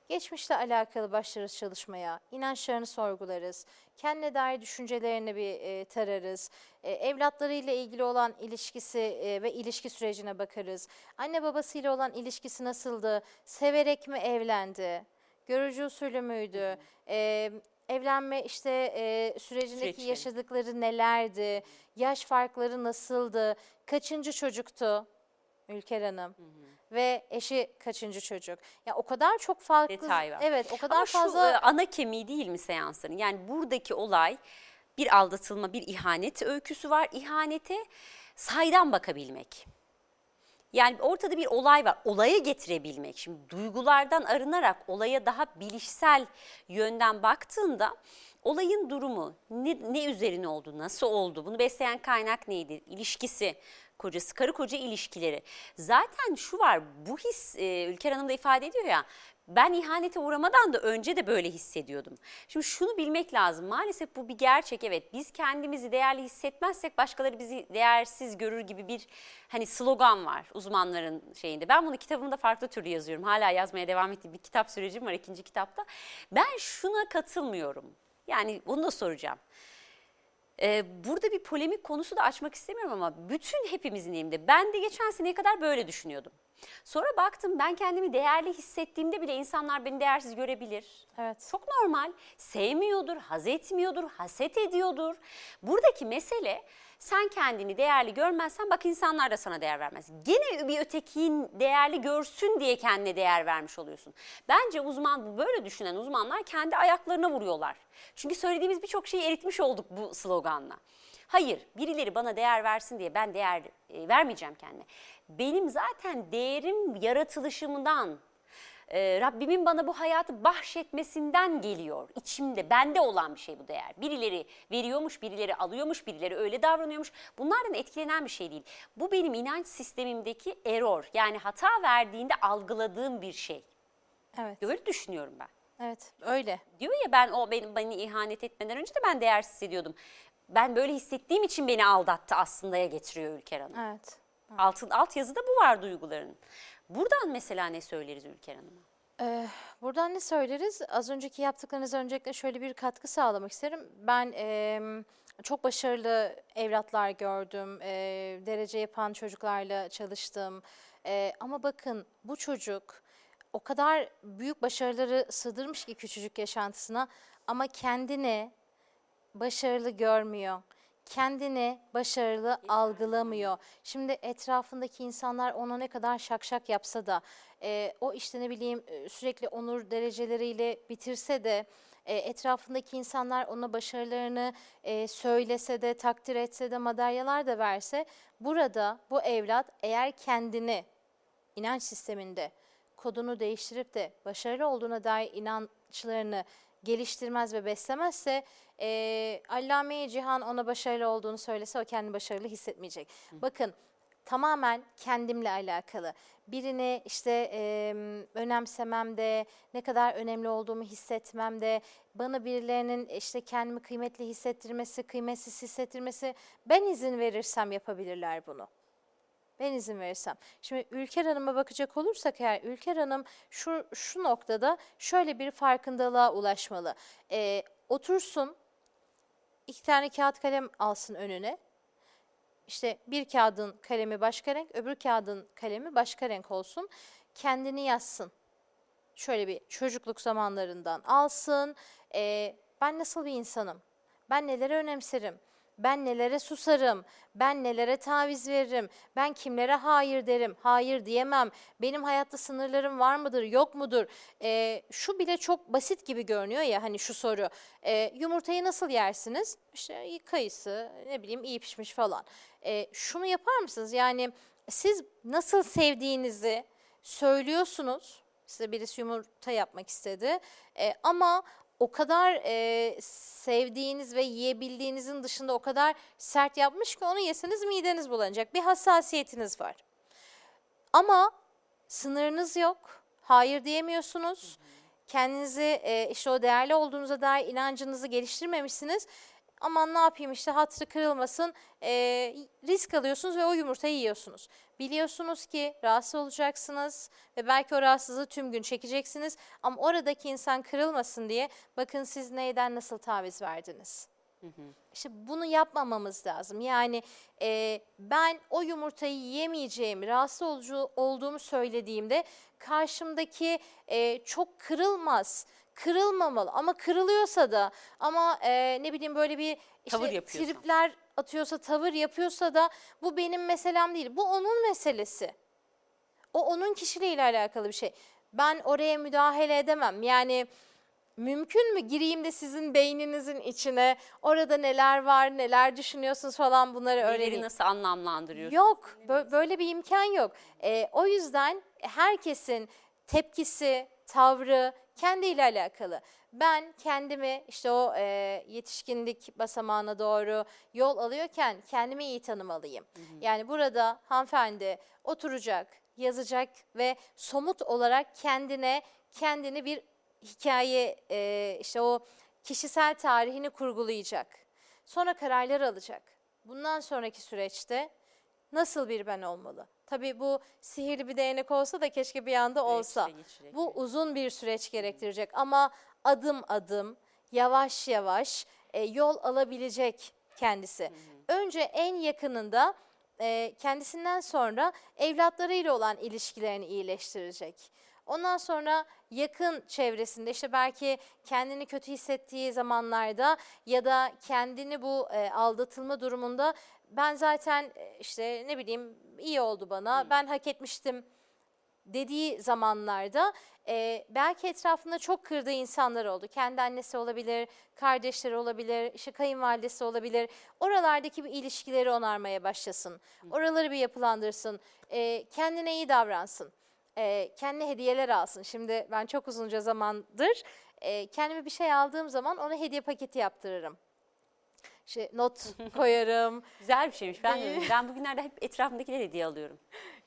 Geçmişle alakalı başlarız çalışmaya, inançlarını sorgularız, kendine dair düşüncelerini bir e, tararız, e, evlatlarıyla ilgili olan ilişkisi e, ve ilişki sürecine bakarız. Anne babasıyla olan ilişkisi nasıldı, severek mi evlendi, görücü usulü müydü, E, evlenme işte e, sürecindeki Süreçleri. yaşadıkları nelerdi, yaş farkları nasıldı, kaçıncı çocuktu Ülker Hanım? Ve eşi kaçıncı çocuk? Ya o kadar çok farklı Detay var. Evet, o kadar Ama şu fazla e, ana kemiği değil mi seansların? Yani buradaki olay bir aldatılma, bir ihanet öyküsü var. İhanete saydan bakabilmek. Yani ortada bir olay var. Olaya getirebilmek. Şimdi duygulardan arınarak olaya daha bilişsel yönden baktığında olayın durumu ne, ne üzerine oldu, nasıl oldu, bunu besleyen kaynak neydi, ilişkisi, kocası, karı koca ilişkileri. Zaten şu var, bu his e, Ülker Hanım da ifade ediyor ya, ben ihanete uğramadan da önce de böyle hissediyordum. Şimdi şunu bilmek lazım. Maalesef bu bir gerçek. Evet biz kendimizi değerli hissetmezsek başkaları bizi değersiz görür gibi bir hani slogan var uzmanların şeyinde. Ben bunu kitabımda farklı türlü yazıyorum. Hala yazmaya devam ettiğim bir kitap sürecim var ikinci kitapta. Ben şuna katılmıyorum. Yani onu da soracağım. Ee, burada bir polemik konusu da açmak istemiyorum ama bütün hepimizin elimde. Ben de geçen seneye kadar böyle düşünüyordum. Sonra baktım ben kendimi değerli hissettiğimde bile insanlar beni değersiz görebilir. Evet. Çok normal. Sevmiyordur, haz etmiyordur, haset ediyordur. Buradaki mesele sen kendini değerli görmezsen bak insanlar da sana değer vermez. Gene bir ötekin değerli görsün diye kendine değer vermiş oluyorsun. Bence uzman böyle düşünen uzmanlar kendi ayaklarına vuruyorlar. Çünkü söylediğimiz birçok şeyi eritmiş olduk bu sloganla. Hayır, birileri bana değer versin diye ben değer e, vermeyeceğim kendime. Benim zaten değerim yaratılışımdan, e, Rabbimin bana bu hayatı bahşetmesinden geliyor. İçimde, bende olan bir şey bu değer. Birileri veriyormuş, birileri alıyormuş, birileri öyle davranıyormuş. Bunlardan etkilenen bir şey değil. Bu benim inanç sistemimdeki error. Yani hata verdiğinde algıladığım bir şey. Evet. Öyle düşünüyorum ben. Evet, öyle. Diyor ya ben o benim beni ihanet etmeden önce de ben değersiz hissediyordum. Ben böyle hissettiğim için beni aldattı aslındaya getiriyor Ülker Hanım. Evet. Altın, alt yazıda bu var duyguların. Buradan mesela ne söyleriz Ülker Hanım'a? Ee, buradan ne söyleriz? Az önceki yaptıklarınız öncelikle şöyle bir katkı sağlamak isterim. Ben em, çok başarılı evlatlar gördüm, e, derece yapan çocuklarla çalıştım. E, ama bakın bu çocuk o kadar büyük başarıları sığdırmış ki küçücük yaşantısına ama kendini başarılı görmüyor. Kendini başarılı algılamıyor. Şimdi etrafındaki insanlar ona ne kadar şakşak yapsa da e, o işte ne bileyim e, sürekli onur dereceleriyle bitirse de e, etrafındaki insanlar ona başarılarını e, söylese de takdir etse de madalyalar da verse burada bu evlat eğer kendini inanç sisteminde kodunu değiştirip de başarılı olduğuna dair inançlarını geliştirmez ve beslemezse e, Allame-i Cihan ona başarılı olduğunu söylese o kendini başarılı hissetmeyecek. Bakın tamamen kendimle alakalı. Birini işte e, önemsemem de, ne kadar önemli olduğumu hissetmem de, bana birilerinin işte kendimi kıymetli hissettirmesi, kıymetsiz hissettirmesi, ben izin verirsem yapabilirler bunu. Ben izin verirsem. Şimdi Ülker Hanım'a bakacak olursak eğer Ülker Hanım şu, şu noktada şöyle bir farkındalığa ulaşmalı. E, otursun, iki tane kağıt kalem alsın önüne. İşte bir kağıdın kalemi başka renk, öbür kağıdın kalemi başka renk olsun. Kendini yazsın. Şöyle bir çocukluk zamanlarından alsın. Ee, ben nasıl bir insanım? Ben neleri önemserim? Ben nelere susarım? Ben nelere taviz veririm? Ben kimlere hayır derim? Hayır diyemem. Benim hayatta sınırlarım var mıdır, yok mudur? Ee, şu bile çok basit gibi görünüyor ya hani şu soru. Ee, yumurtayı nasıl yersiniz? İşte kayısı, ne bileyim iyi pişmiş falan. Ee, şunu yapar mısınız? Yani siz nasıl sevdiğinizi söylüyorsunuz. Size birisi yumurta yapmak istedi. Ee, ama o kadar e, sevdiğiniz ve yiyebildiğinizin dışında o kadar sert yapmış ki onu yeseniz mideniz bulanacak. Bir hassasiyetiniz var. Ama sınırınız yok. Hayır diyemiyorsunuz. Kendinizi e, işte o değerli olduğunuza dair inancınızı geliştirmemişsiniz. Aman ne yapayım işte hatırı kırılmasın e, risk alıyorsunuz ve o yumurtayı yiyorsunuz. Biliyorsunuz ki rahatsız olacaksınız ve belki o rahatsızlığı tüm gün çekeceksiniz. Ama oradaki insan kırılmasın diye bakın siz neyden nasıl taviz verdiniz. İşte bunu yapmamamız lazım. Yani e, ben o yumurtayı yemeyeceğimi, rahatsız olucu olduğumu söylediğimde karşımdaki e, çok kırılmaz, kırılmamalı. Ama kırılıyorsa da ama e, ne bileyim böyle bir işte Tavır yapıyorsa. tripler atıyorsa, tavır yapıyorsa da bu benim meselem değil. Bu onun meselesi. O onun kişiliğiyle alakalı bir şey. Ben oraya müdahale edemem. Yani mümkün mü gireyim de sizin beyninizin içine orada neler var, neler düşünüyorsunuz falan bunları Neleri öğreneyim. nasıl anlamlandırıyorsun? Yok, bö- böyle bir imkan yok. Ee, o yüzden herkesin tepkisi, tavrı kendiyle alakalı. Ben kendimi işte o e, yetişkinlik basamağına doğru yol alıyorken kendimi iyi tanımalıyım. Yani burada hanımefendi oturacak, yazacak ve somut olarak kendine kendini bir hikaye e, işte o kişisel tarihini kurgulayacak. Sonra kararlar alacak. Bundan sonraki süreçte nasıl bir ben olmalı? Tabii bu sihirli bir değnek olsa da keşke bir anda olsa. Bu uzun bir süreç gerektirecek ama adım adım, yavaş yavaş e, yol alabilecek kendisi. Önce en yakınında e, kendisinden sonra evlatlarıyla olan ilişkilerini iyileştirecek. Ondan sonra yakın çevresinde işte belki kendini kötü hissettiği zamanlarda ya da kendini bu e, aldatılma durumunda ben zaten e, işte ne bileyim iyi oldu bana ben hak etmiştim dediği zamanlarda e, belki etrafında çok kırdığı insanlar oldu. Kendi annesi olabilir, kardeşleri olabilir, işte kayınvalidesi olabilir. Oralardaki bir ilişkileri onarmaya başlasın. Oraları bir yapılandırsın. E, kendine iyi davransın. E, kendine hediyeler alsın. Şimdi ben çok uzunca zamandır e, kendime bir şey aldığım zaman ona hediye paketi yaptırırım. İşte not koyarım. Güzel bir şeymiş. Ben, ben bugünlerde hep etrafımdakilere hediye alıyorum.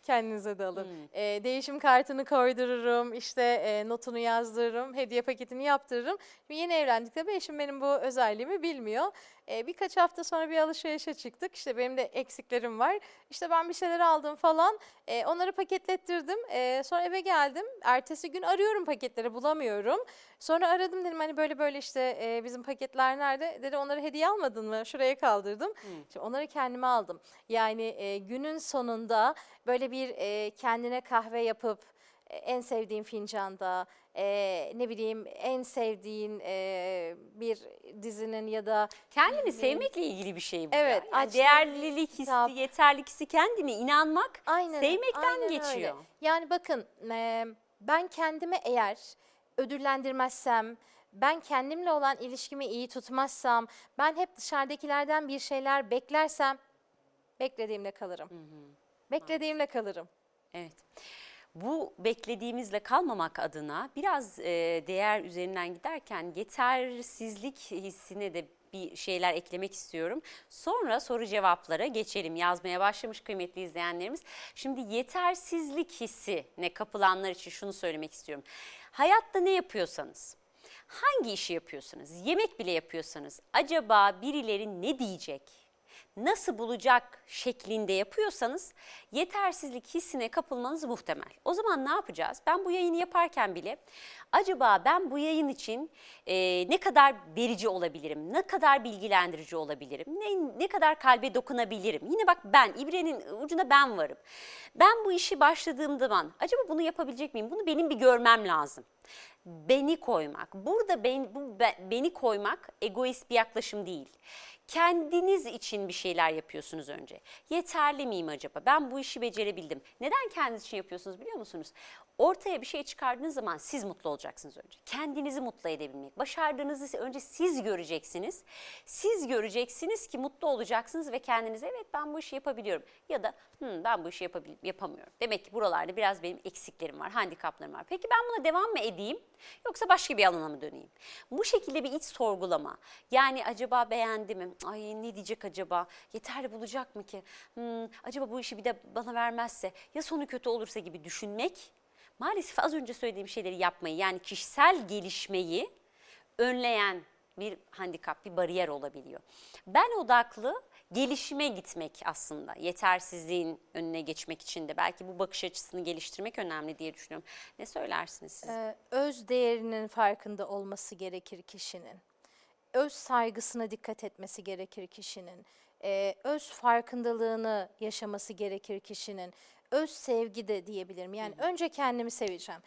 Kendinize de alın. Hmm. Ee, değişim kartını koydururum, işte e, notunu yazdırırım, hediye paketini yaptırırım. Şimdi yeni evlendik tabii eşim benim bu özelliğimi bilmiyor. Ee, birkaç hafta sonra bir alışverişe çıktık. İşte benim de eksiklerim var. İşte ben bir şeyler aldım falan. Ee, onları paketlettirdim. Ee, sonra eve geldim. Ertesi gün arıyorum paketleri bulamıyorum. Sonra aradım dedim hani böyle böyle işte e, bizim paketler nerede? Dedi onları hediye almadın mı? Şuraya kaldırdım. Şimdi onları kendime aldım. Yani e, günün sonunda böyle bir e, kendine kahve yapıp e, en sevdiğin fincanda, e, ne bileyim en sevdiğin e, bir dizinin ya da Kendini sevmekle ilgili bir şey bu. Evet, Yani değerlilik hissi, kitap. yeterlik hissi, kendine inanmak Aynen, sevmekten aynen öyle. geçiyor. Yani bakın e, ben kendimi eğer ödüllendirmezsem, ben kendimle olan ilişkimi iyi tutmazsam, ben hep dışarıdakilerden bir şeyler beklersem beklediğimde kalırım. Beklediğimde kalırım. Evet. Bu beklediğimizle kalmamak adına biraz e, değer üzerinden giderken yetersizlik hissine de bir şeyler eklemek istiyorum. Sonra soru cevaplara geçelim. Yazmaya başlamış kıymetli izleyenlerimiz. Şimdi yetersizlik hissine kapılanlar için şunu söylemek istiyorum. Hayatta ne yapıyorsanız, hangi işi yapıyorsanız, yemek bile yapıyorsanız acaba birileri ne diyecek? Nasıl bulacak şeklinde yapıyorsanız yetersizlik hissine kapılmanız muhtemel. O zaman ne yapacağız? Ben bu yayını yaparken bile acaba ben bu yayın için e, ne kadar verici olabilirim, ne kadar bilgilendirici olabilirim, ne, ne kadar kalbe dokunabilirim? Yine bak ben, ibrenin ucuna ben varım. Ben bu işi başladığım zaman acaba bunu yapabilecek miyim? Bunu benim bir görmem lazım beni koymak. Burada ben, bu be- beni koymak egoist bir yaklaşım değil. Kendiniz için bir şeyler yapıyorsunuz önce. Yeterli miyim acaba? Ben bu işi becerebildim. Neden kendiniz için yapıyorsunuz biliyor musunuz? Ortaya bir şey çıkardığınız zaman siz mutlu olacaksınız önce. Kendinizi mutlu edebilmek. Başardığınızı önce siz göreceksiniz. Siz göreceksiniz ki mutlu olacaksınız ve kendinize evet ben bu işi yapabiliyorum. Ya da "Hmm, ben bu işi yapamıyorum. Demek ki buralarda biraz benim eksiklerim var, handikaplarım var. Peki ben buna devam mı edeyim yoksa başka bir alana mı döneyim? Bu şekilde bir iç sorgulama. Yani acaba beğendi mi? Ay ne diyecek acaba? Yeterli bulacak mı ki? Hmm, acaba bu işi bir de bana vermezse ya sonu kötü olursa gibi düşünmek maalesef az önce söylediğim şeyleri yapmayı yani kişisel gelişmeyi önleyen bir handikap, bir bariyer olabiliyor. Ben odaklı gelişime gitmek aslında yetersizliğin önüne geçmek için de belki bu bakış açısını geliştirmek önemli diye düşünüyorum. Ne söylersiniz siz? Ee, öz değerinin farkında olması gerekir kişinin. Öz saygısına dikkat etmesi gerekir kişinin. Ee, öz farkındalığını yaşaması gerekir kişinin. Öz sevgi de diyebilirim. Yani önce kendimi seveceğim.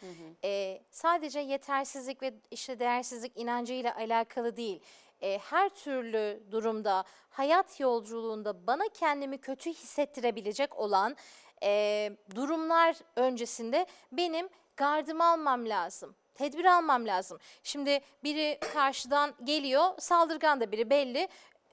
Ee, sadece yetersizlik ve işte değersizlik inancıyla alakalı değil. Ee, her türlü durumda, hayat yolculuğunda bana kendimi kötü hissettirebilecek olan e, durumlar öncesinde benim gardımı almam lazım. Tedbir almam lazım. Şimdi biri karşıdan geliyor, saldırgan da biri belli.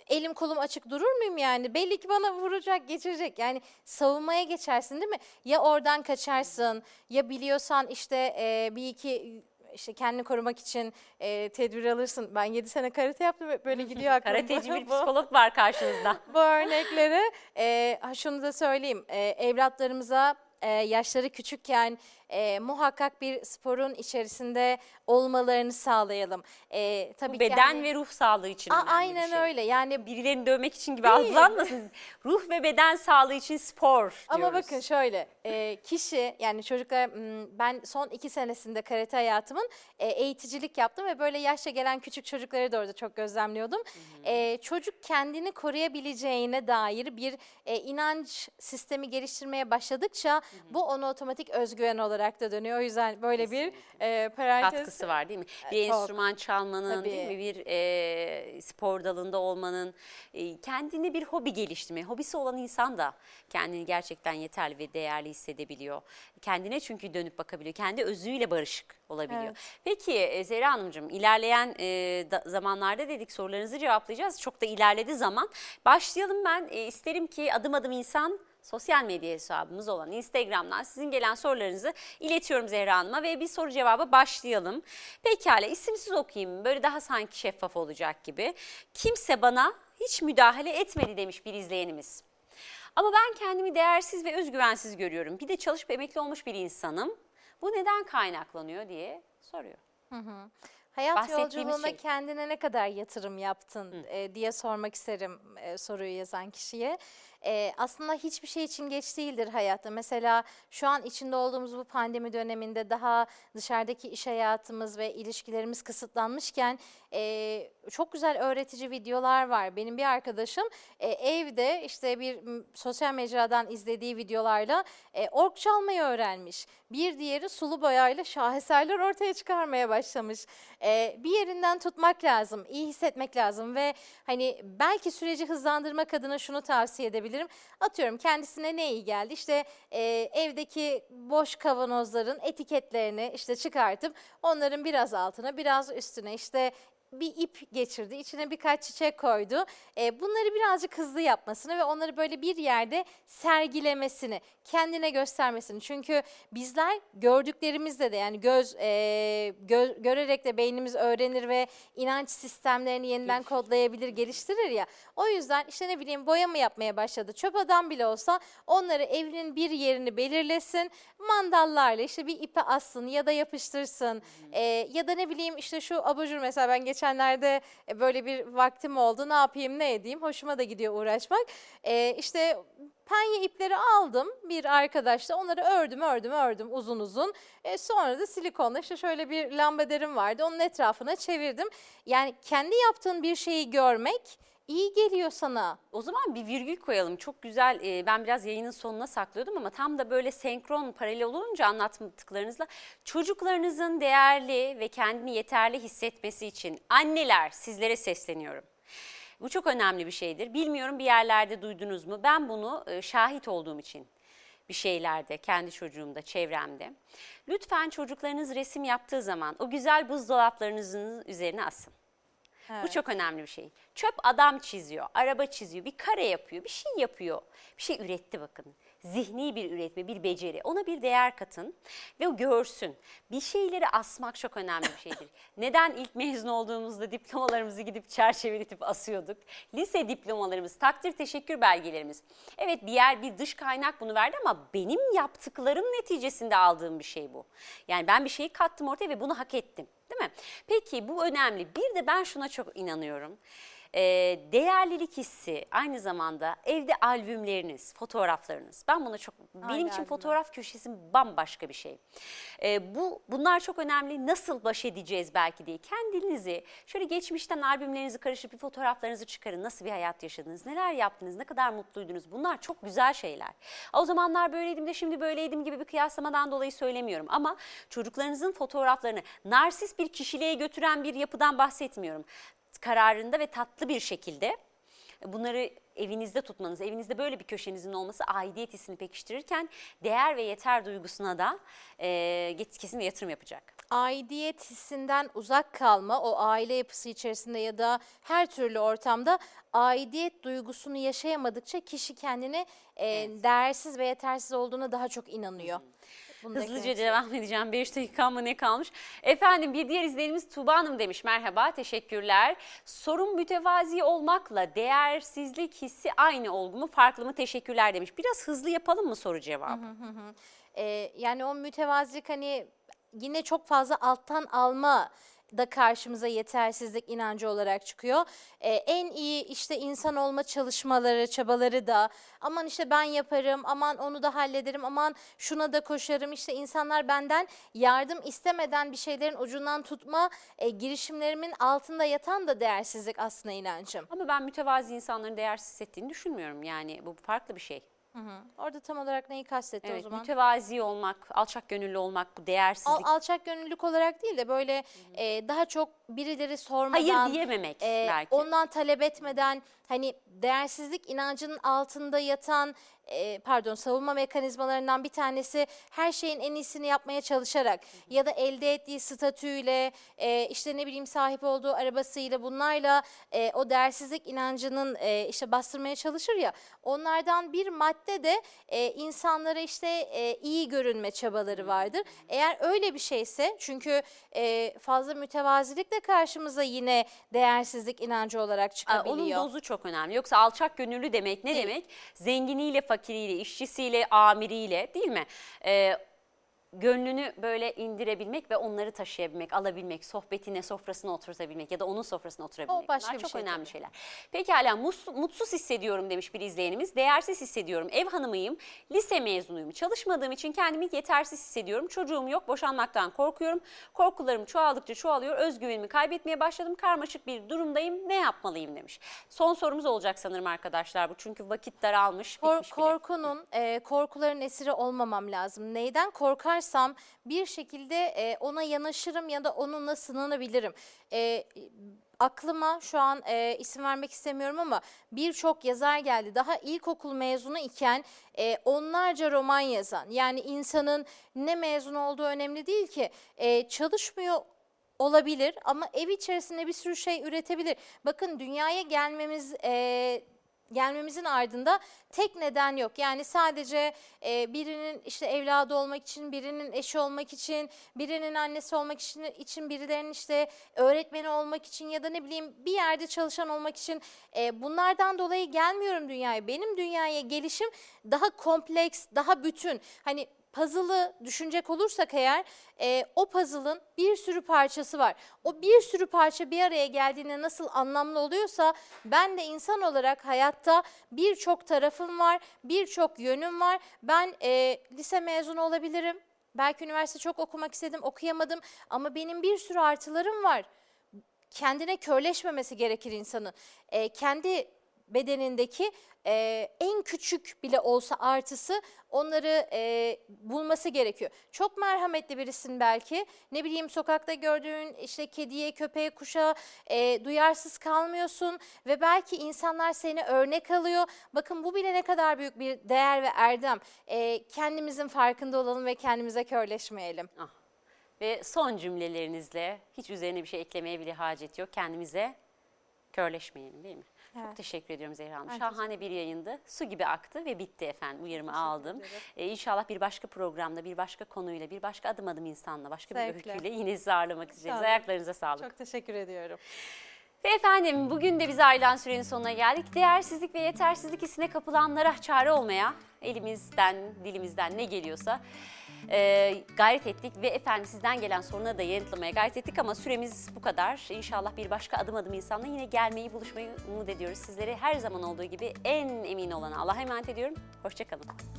Elim kolum açık durur muyum yani? Belli ki bana vuracak, geçirecek. Yani savunmaya geçersin değil mi? Ya oradan kaçarsın, ya biliyorsan işte e, bir iki işte kendini korumak için e, tedbir alırsın. Ben 7 sene karate yaptım böyle gidiyor aklımda. Karateci bir psikolog var karşınızda. bu örnekleri. E, şunu da söyleyeyim. E, evlatlarımıza e, yaşları küçükken e, muhakkak bir sporun içerisinde olmalarını sağlayalım. E, tabii Bu ki beden hani- ve ruh sağlığı için A- aynen şey. öyle. Yani Birilerini dövmek için gibi Değil. algılanmasın. Ruh ve beden sağlığı için spor Ama diyoruz. bakın şöyle, e, kişi yani çocuklar m, ben son iki senesinde karate hayatımın e, eğiticilik yaptım ve böyle yaşça gelen küçük çocukları da orada çok gözlemliyordum. E, çocuk kendini koruyabileceğine dair bir e, inanç sistemi geliştirmeye başladıkça bu ona otomatik özgüven olarak da dönüyor. O yüzden böyle bir e, parantez. katkısı var değil mi? Bir çok. enstrüman çalmanın, Tabii. değil mi? Bir e, spor dalında olmanın, e, kendini bir hobi geliştirme. Hobisi olan insan da kendini gerçekten yeterli ve değerli hissedebiliyor. Kendine çünkü dönüp bakabiliyor. Kendi özüyle barışık olabiliyor. Evet. Peki Zehra Hanımcığım ilerleyen e, da- zamanlarda dedik sorularınızı cevaplayacağız. Çok da ilerledi zaman. Başlayalım ben e, isterim ki adım adım insan sosyal medya hesabımız olan Instagram'dan sizin gelen sorularınızı iletiyorum Zehra Hanım'a ve bir soru cevaba başlayalım. Pekala isimsiz okuyayım böyle daha sanki şeffaf olacak gibi. Kimse bana hiç müdahale etmedi demiş bir izleyenimiz. Ama ben kendimi değersiz ve özgüvensiz görüyorum. Bir de çalışıp emekli olmuş bir insanım. Bu neden kaynaklanıyor diye soruyor. Hayat Bahsettiğimiz yolculuğunda şey. kendine ne kadar yatırım yaptın e, diye sormak isterim e, soruyu yazan kişiye. E, aslında hiçbir şey için geç değildir hayatta. Mesela şu an içinde olduğumuz bu pandemi döneminde daha dışarıdaki iş hayatımız ve ilişkilerimiz kısıtlanmışken e, çok güzel öğretici videolar var. Benim bir arkadaşım e, evde işte bir sosyal mecradan izlediği videolarla e, org çalmayı öğrenmiş. Bir diğeri sulu boyayla şaheserler ortaya çıkarmaya başlamış. E, bir yerinden tutmak lazım, iyi hissetmek lazım ve hani belki süreci hızlandırmak adına şunu tavsiye edebilirim. Atıyorum kendisine ne iyi geldi? İşte e, evdeki boş kavanozların etiketlerini işte çıkartıp onların biraz altına biraz üstüne işte bir ip geçirdi, içine birkaç çiçek koydu. E, bunları birazcık hızlı yapmasını ve onları böyle bir yerde sergilemesini, kendine göstermesini. Çünkü bizler gördüklerimizde de yani göz e, gö- görerek de beynimiz öğrenir ve inanç sistemlerini yeniden kodlayabilir, geliştirir ya. O yüzden işte ne bileyim boya mı yapmaya başladı. Çöp adam bile olsa onları evinin bir yerini belirlesin. Mandallarla işte bir ipe assın ya da yapıştırsın. E, ya da ne bileyim işte şu abajur mesela ben geçenlerde e, böyle bir vaktim oldu. Ne yapayım ne edeyim hoşuma da gidiyor uğraşmak. E, işte penye ipleri aldım bir arkadaşla onları ördüm ördüm ördüm uzun uzun. E, sonra da silikonla işte şöyle bir lambaderim vardı onun etrafına çevirdim. Yani kendi yaptığın bir şeyi görmek iyi geliyor sana. O zaman bir virgül koyalım. Çok güzel. e, ben biraz yayının sonuna saklıyordum ama tam da böyle senkron paralel olunca anlattıklarınızla çocuklarınızın değerli ve kendini yeterli hissetmesi için anneler sizlere sesleniyorum. Bu çok önemli bir şeydir. Bilmiyorum bir yerlerde duydunuz mu? Ben bunu e, şahit olduğum için bir şeylerde, kendi çocuğumda, çevremde. Lütfen çocuklarınız resim yaptığı zaman o güzel buzdolaplarınızın üzerine asın. Bu çok önemli bir şey. Çöp adam çiziyor, araba çiziyor, bir kare yapıyor, bir şey yapıyor. Bir şey üretti bakın. Zihni bir üretme, bir beceri. Ona bir değer katın ve o görsün. Bir şeyleri asmak çok önemli bir şeydir. Neden ilk mezun olduğumuzda diplomalarımızı gidip çerçeveletip asıyorduk? Lise diplomalarımız, takdir teşekkür belgelerimiz. Evet bir yer, bir dış kaynak bunu verdi ama benim yaptıklarım neticesinde aldığım bir şey bu. Yani ben bir şeyi kattım ortaya ve bunu hak ettim. Değil mi? Peki bu önemli. Bir de ben şuna çok inanıyorum. Ee, değerlilik hissi aynı zamanda evde albümleriniz, fotoğraflarınız. Ben buna çok benim için fotoğraf köşesi bambaşka bir şey. Ee, bu bunlar çok önemli. Nasıl baş edeceğiz belki diye kendinizi şöyle geçmişten albümlerinizi karıştırıp bir fotoğraflarınızı çıkarın. Nasıl bir hayat yaşadınız? Neler yaptınız? Ne kadar mutluydunuz? Bunlar çok güzel şeyler. O zamanlar böyleydim de şimdi böyleydim gibi bir kıyaslamadan dolayı söylemiyorum ama çocuklarınızın fotoğraflarını narsist bir kişiliğe götüren bir yapıdan bahsetmiyorum. Kararında ve tatlı bir şekilde bunları evinizde tutmanız, evinizde böyle bir köşenizin olması aidiyet hissini pekiştirirken değer ve yeter duygusuna da e, kesin yatırım yapacak. aidiyet hissinden uzak kalma, o aile yapısı içerisinde ya da her türlü ortamda aidiyet duygusunu yaşayamadıkça kişi kendini e, değersiz ve yetersiz olduğuna daha çok inanıyor. Bunu da Hızlıca eklemek devam edeceğim. 5 dakika mı ne kalmış? Efendim bir diğer izleyenimiz Tuğba Hanım demiş. Merhaba, teşekkürler. Sorun mütevazi olmakla değersizlik hissi aynı olgu mu, farklı mı? Teşekkürler demiş. Biraz hızlı yapalım mı soru cevap? Ee, yani o mütevazilik hani yine çok fazla alttan alma da karşımıza yetersizlik inancı olarak çıkıyor. Ee, en iyi işte insan olma çalışmaları, çabaları da aman işte ben yaparım, aman onu da hallederim, aman şuna da koşarım. İşte insanlar benden yardım istemeden bir şeylerin ucundan tutma e, girişimlerimin altında yatan da değersizlik aslında inancım. Ama ben mütevazi insanların değersiz hissettiğini düşünmüyorum. Yani bu farklı bir şey. Hı hı. Orada tam olarak neyi kastetti o Evet, zaman? mütevazi olmak, alçak gönüllü olmak, bu değersizlik. Al, alçak gönüllülük olarak değil de böyle e, daha çok birileri sormadan Hayır diyememek e, belki. ondan talep etmeden hani değersizlik inancının altında yatan e, pardon savunma mekanizmalarından bir tanesi her şeyin en iyisini yapmaya çalışarak ya da elde ettiği statüyle e, işte ne bileyim sahip olduğu arabasıyla bunlarla e, o değersizlik inancının e, işte bastırmaya çalışır ya onlardan bir madde de e, insanlara işte e, iyi görünme çabaları vardır. Eğer öyle bir şeyse çünkü e, fazla mütevazilik de karşımıza yine değersizlik inancı olarak Aa, çıkabiliyor. Onun dozu çok önemli. Yoksa alçak gönüllü demek ne Değil. demek? Zenginiyle, fakiriyle, işçisiyle, amiriyle değil mi? Ee, gönlünü böyle indirebilmek ve onları taşıyabilmek, alabilmek, sohbetine, sofrasına oturtabilmek ya da onun sofrasına oturabilmek. O başka Bunlar bir çok şey önemli tabii. şeyler. Pekala mus- mutsuz hissediyorum demiş bir izleyenimiz. Değersiz hissediyorum. Ev hanımıyım. Lise mezunuyum. Çalışmadığım için kendimi yetersiz hissediyorum. Çocuğum yok. Boşanmaktan korkuyorum. Korkularım çoğaldıkça çoğalıyor. Özgüvenimi kaybetmeye başladım. Karmaşık bir durumdayım. Ne yapmalıyım demiş. Son sorumuz olacak sanırım arkadaşlar bu. Çünkü vakit daralmış. Kor- bitmiş bile. korkunun, e, korkuların esiri olmamam lazım. Neyden korkarsam bir şekilde e, ona yanaşırım ya da onunla sınanabilirim. E, aklıma şu an e, isim vermek istemiyorum ama birçok yazar geldi. Daha ilkokul mezunu iken e, onlarca roman yazan. Yani insanın ne mezun olduğu önemli değil ki. E, çalışmıyor olabilir ama ev içerisinde bir sürü şey üretebilir. Bakın dünyaya gelmemiz e, gelmemizin ardında tek neden yok. Yani sadece e, birinin işte evladı olmak için, birinin eşi olmak için, birinin annesi olmak için, için birilerinin işte öğretmeni olmak için ya da ne bileyim bir yerde çalışan olmak için e, bunlardan dolayı gelmiyorum dünyaya. Benim dünyaya gelişim daha kompleks, daha bütün. Hani puzzle'ı düşünecek olursak eğer e, o puzzle'ın bir sürü parçası var. O bir sürü parça bir araya geldiğinde nasıl anlamlı oluyorsa ben de insan olarak hayatta birçok tarafım var, birçok yönüm var. Ben e, lise mezunu olabilirim. Belki üniversite çok okumak istedim, okuyamadım ama benim bir sürü artılarım var kendine körleşmemesi gerekir insanın. Ee, kendi bedenindeki e, en küçük bile olsa artısı onları e, bulması gerekiyor. Çok merhametli birisin belki. Ne bileyim sokakta gördüğün işte kediye, köpeğe, kuşa e, duyarsız kalmıyorsun ve belki insanlar seni örnek alıyor. Bakın bu bile ne kadar büyük bir değer ve erdem. E, kendimizin farkında olalım ve kendimize körleşmeyelim. Ah. Ve son cümlelerinizle hiç üzerine bir şey eklemeye bile hacet yok. Kendimize körleşmeyelim değil mi? Çok teşekkür ediyorum Zehra Hanım. Ben Şahane bir yayındı. Su gibi aktı ve bitti efendim. Uyarımı aldım. Ee, inşallah bir başka programda, bir başka konuyla, bir başka adım adım insanla, başka bir Zevkle. öyküyle yine sizi ağırlamak isteyeceğiz. Ayaklarınıza sağlık. Çok teşekkür ediyorum. Ve efendim bugün de biz ayrılan sürenin sonuna geldik. Değersizlik ve yetersizlik hissine kapılanlara çare olmaya elimizden, dilimizden ne geliyorsa e, gayret ettik. Ve efendim sizden gelen soruna da yanıtlamaya gayret ettik ama süremiz bu kadar. İnşallah bir başka adım adım insanla yine gelmeyi, buluşmayı umut ediyoruz. Sizleri her zaman olduğu gibi en emin olana Allah'a emanet ediyorum. Hoşçakalın.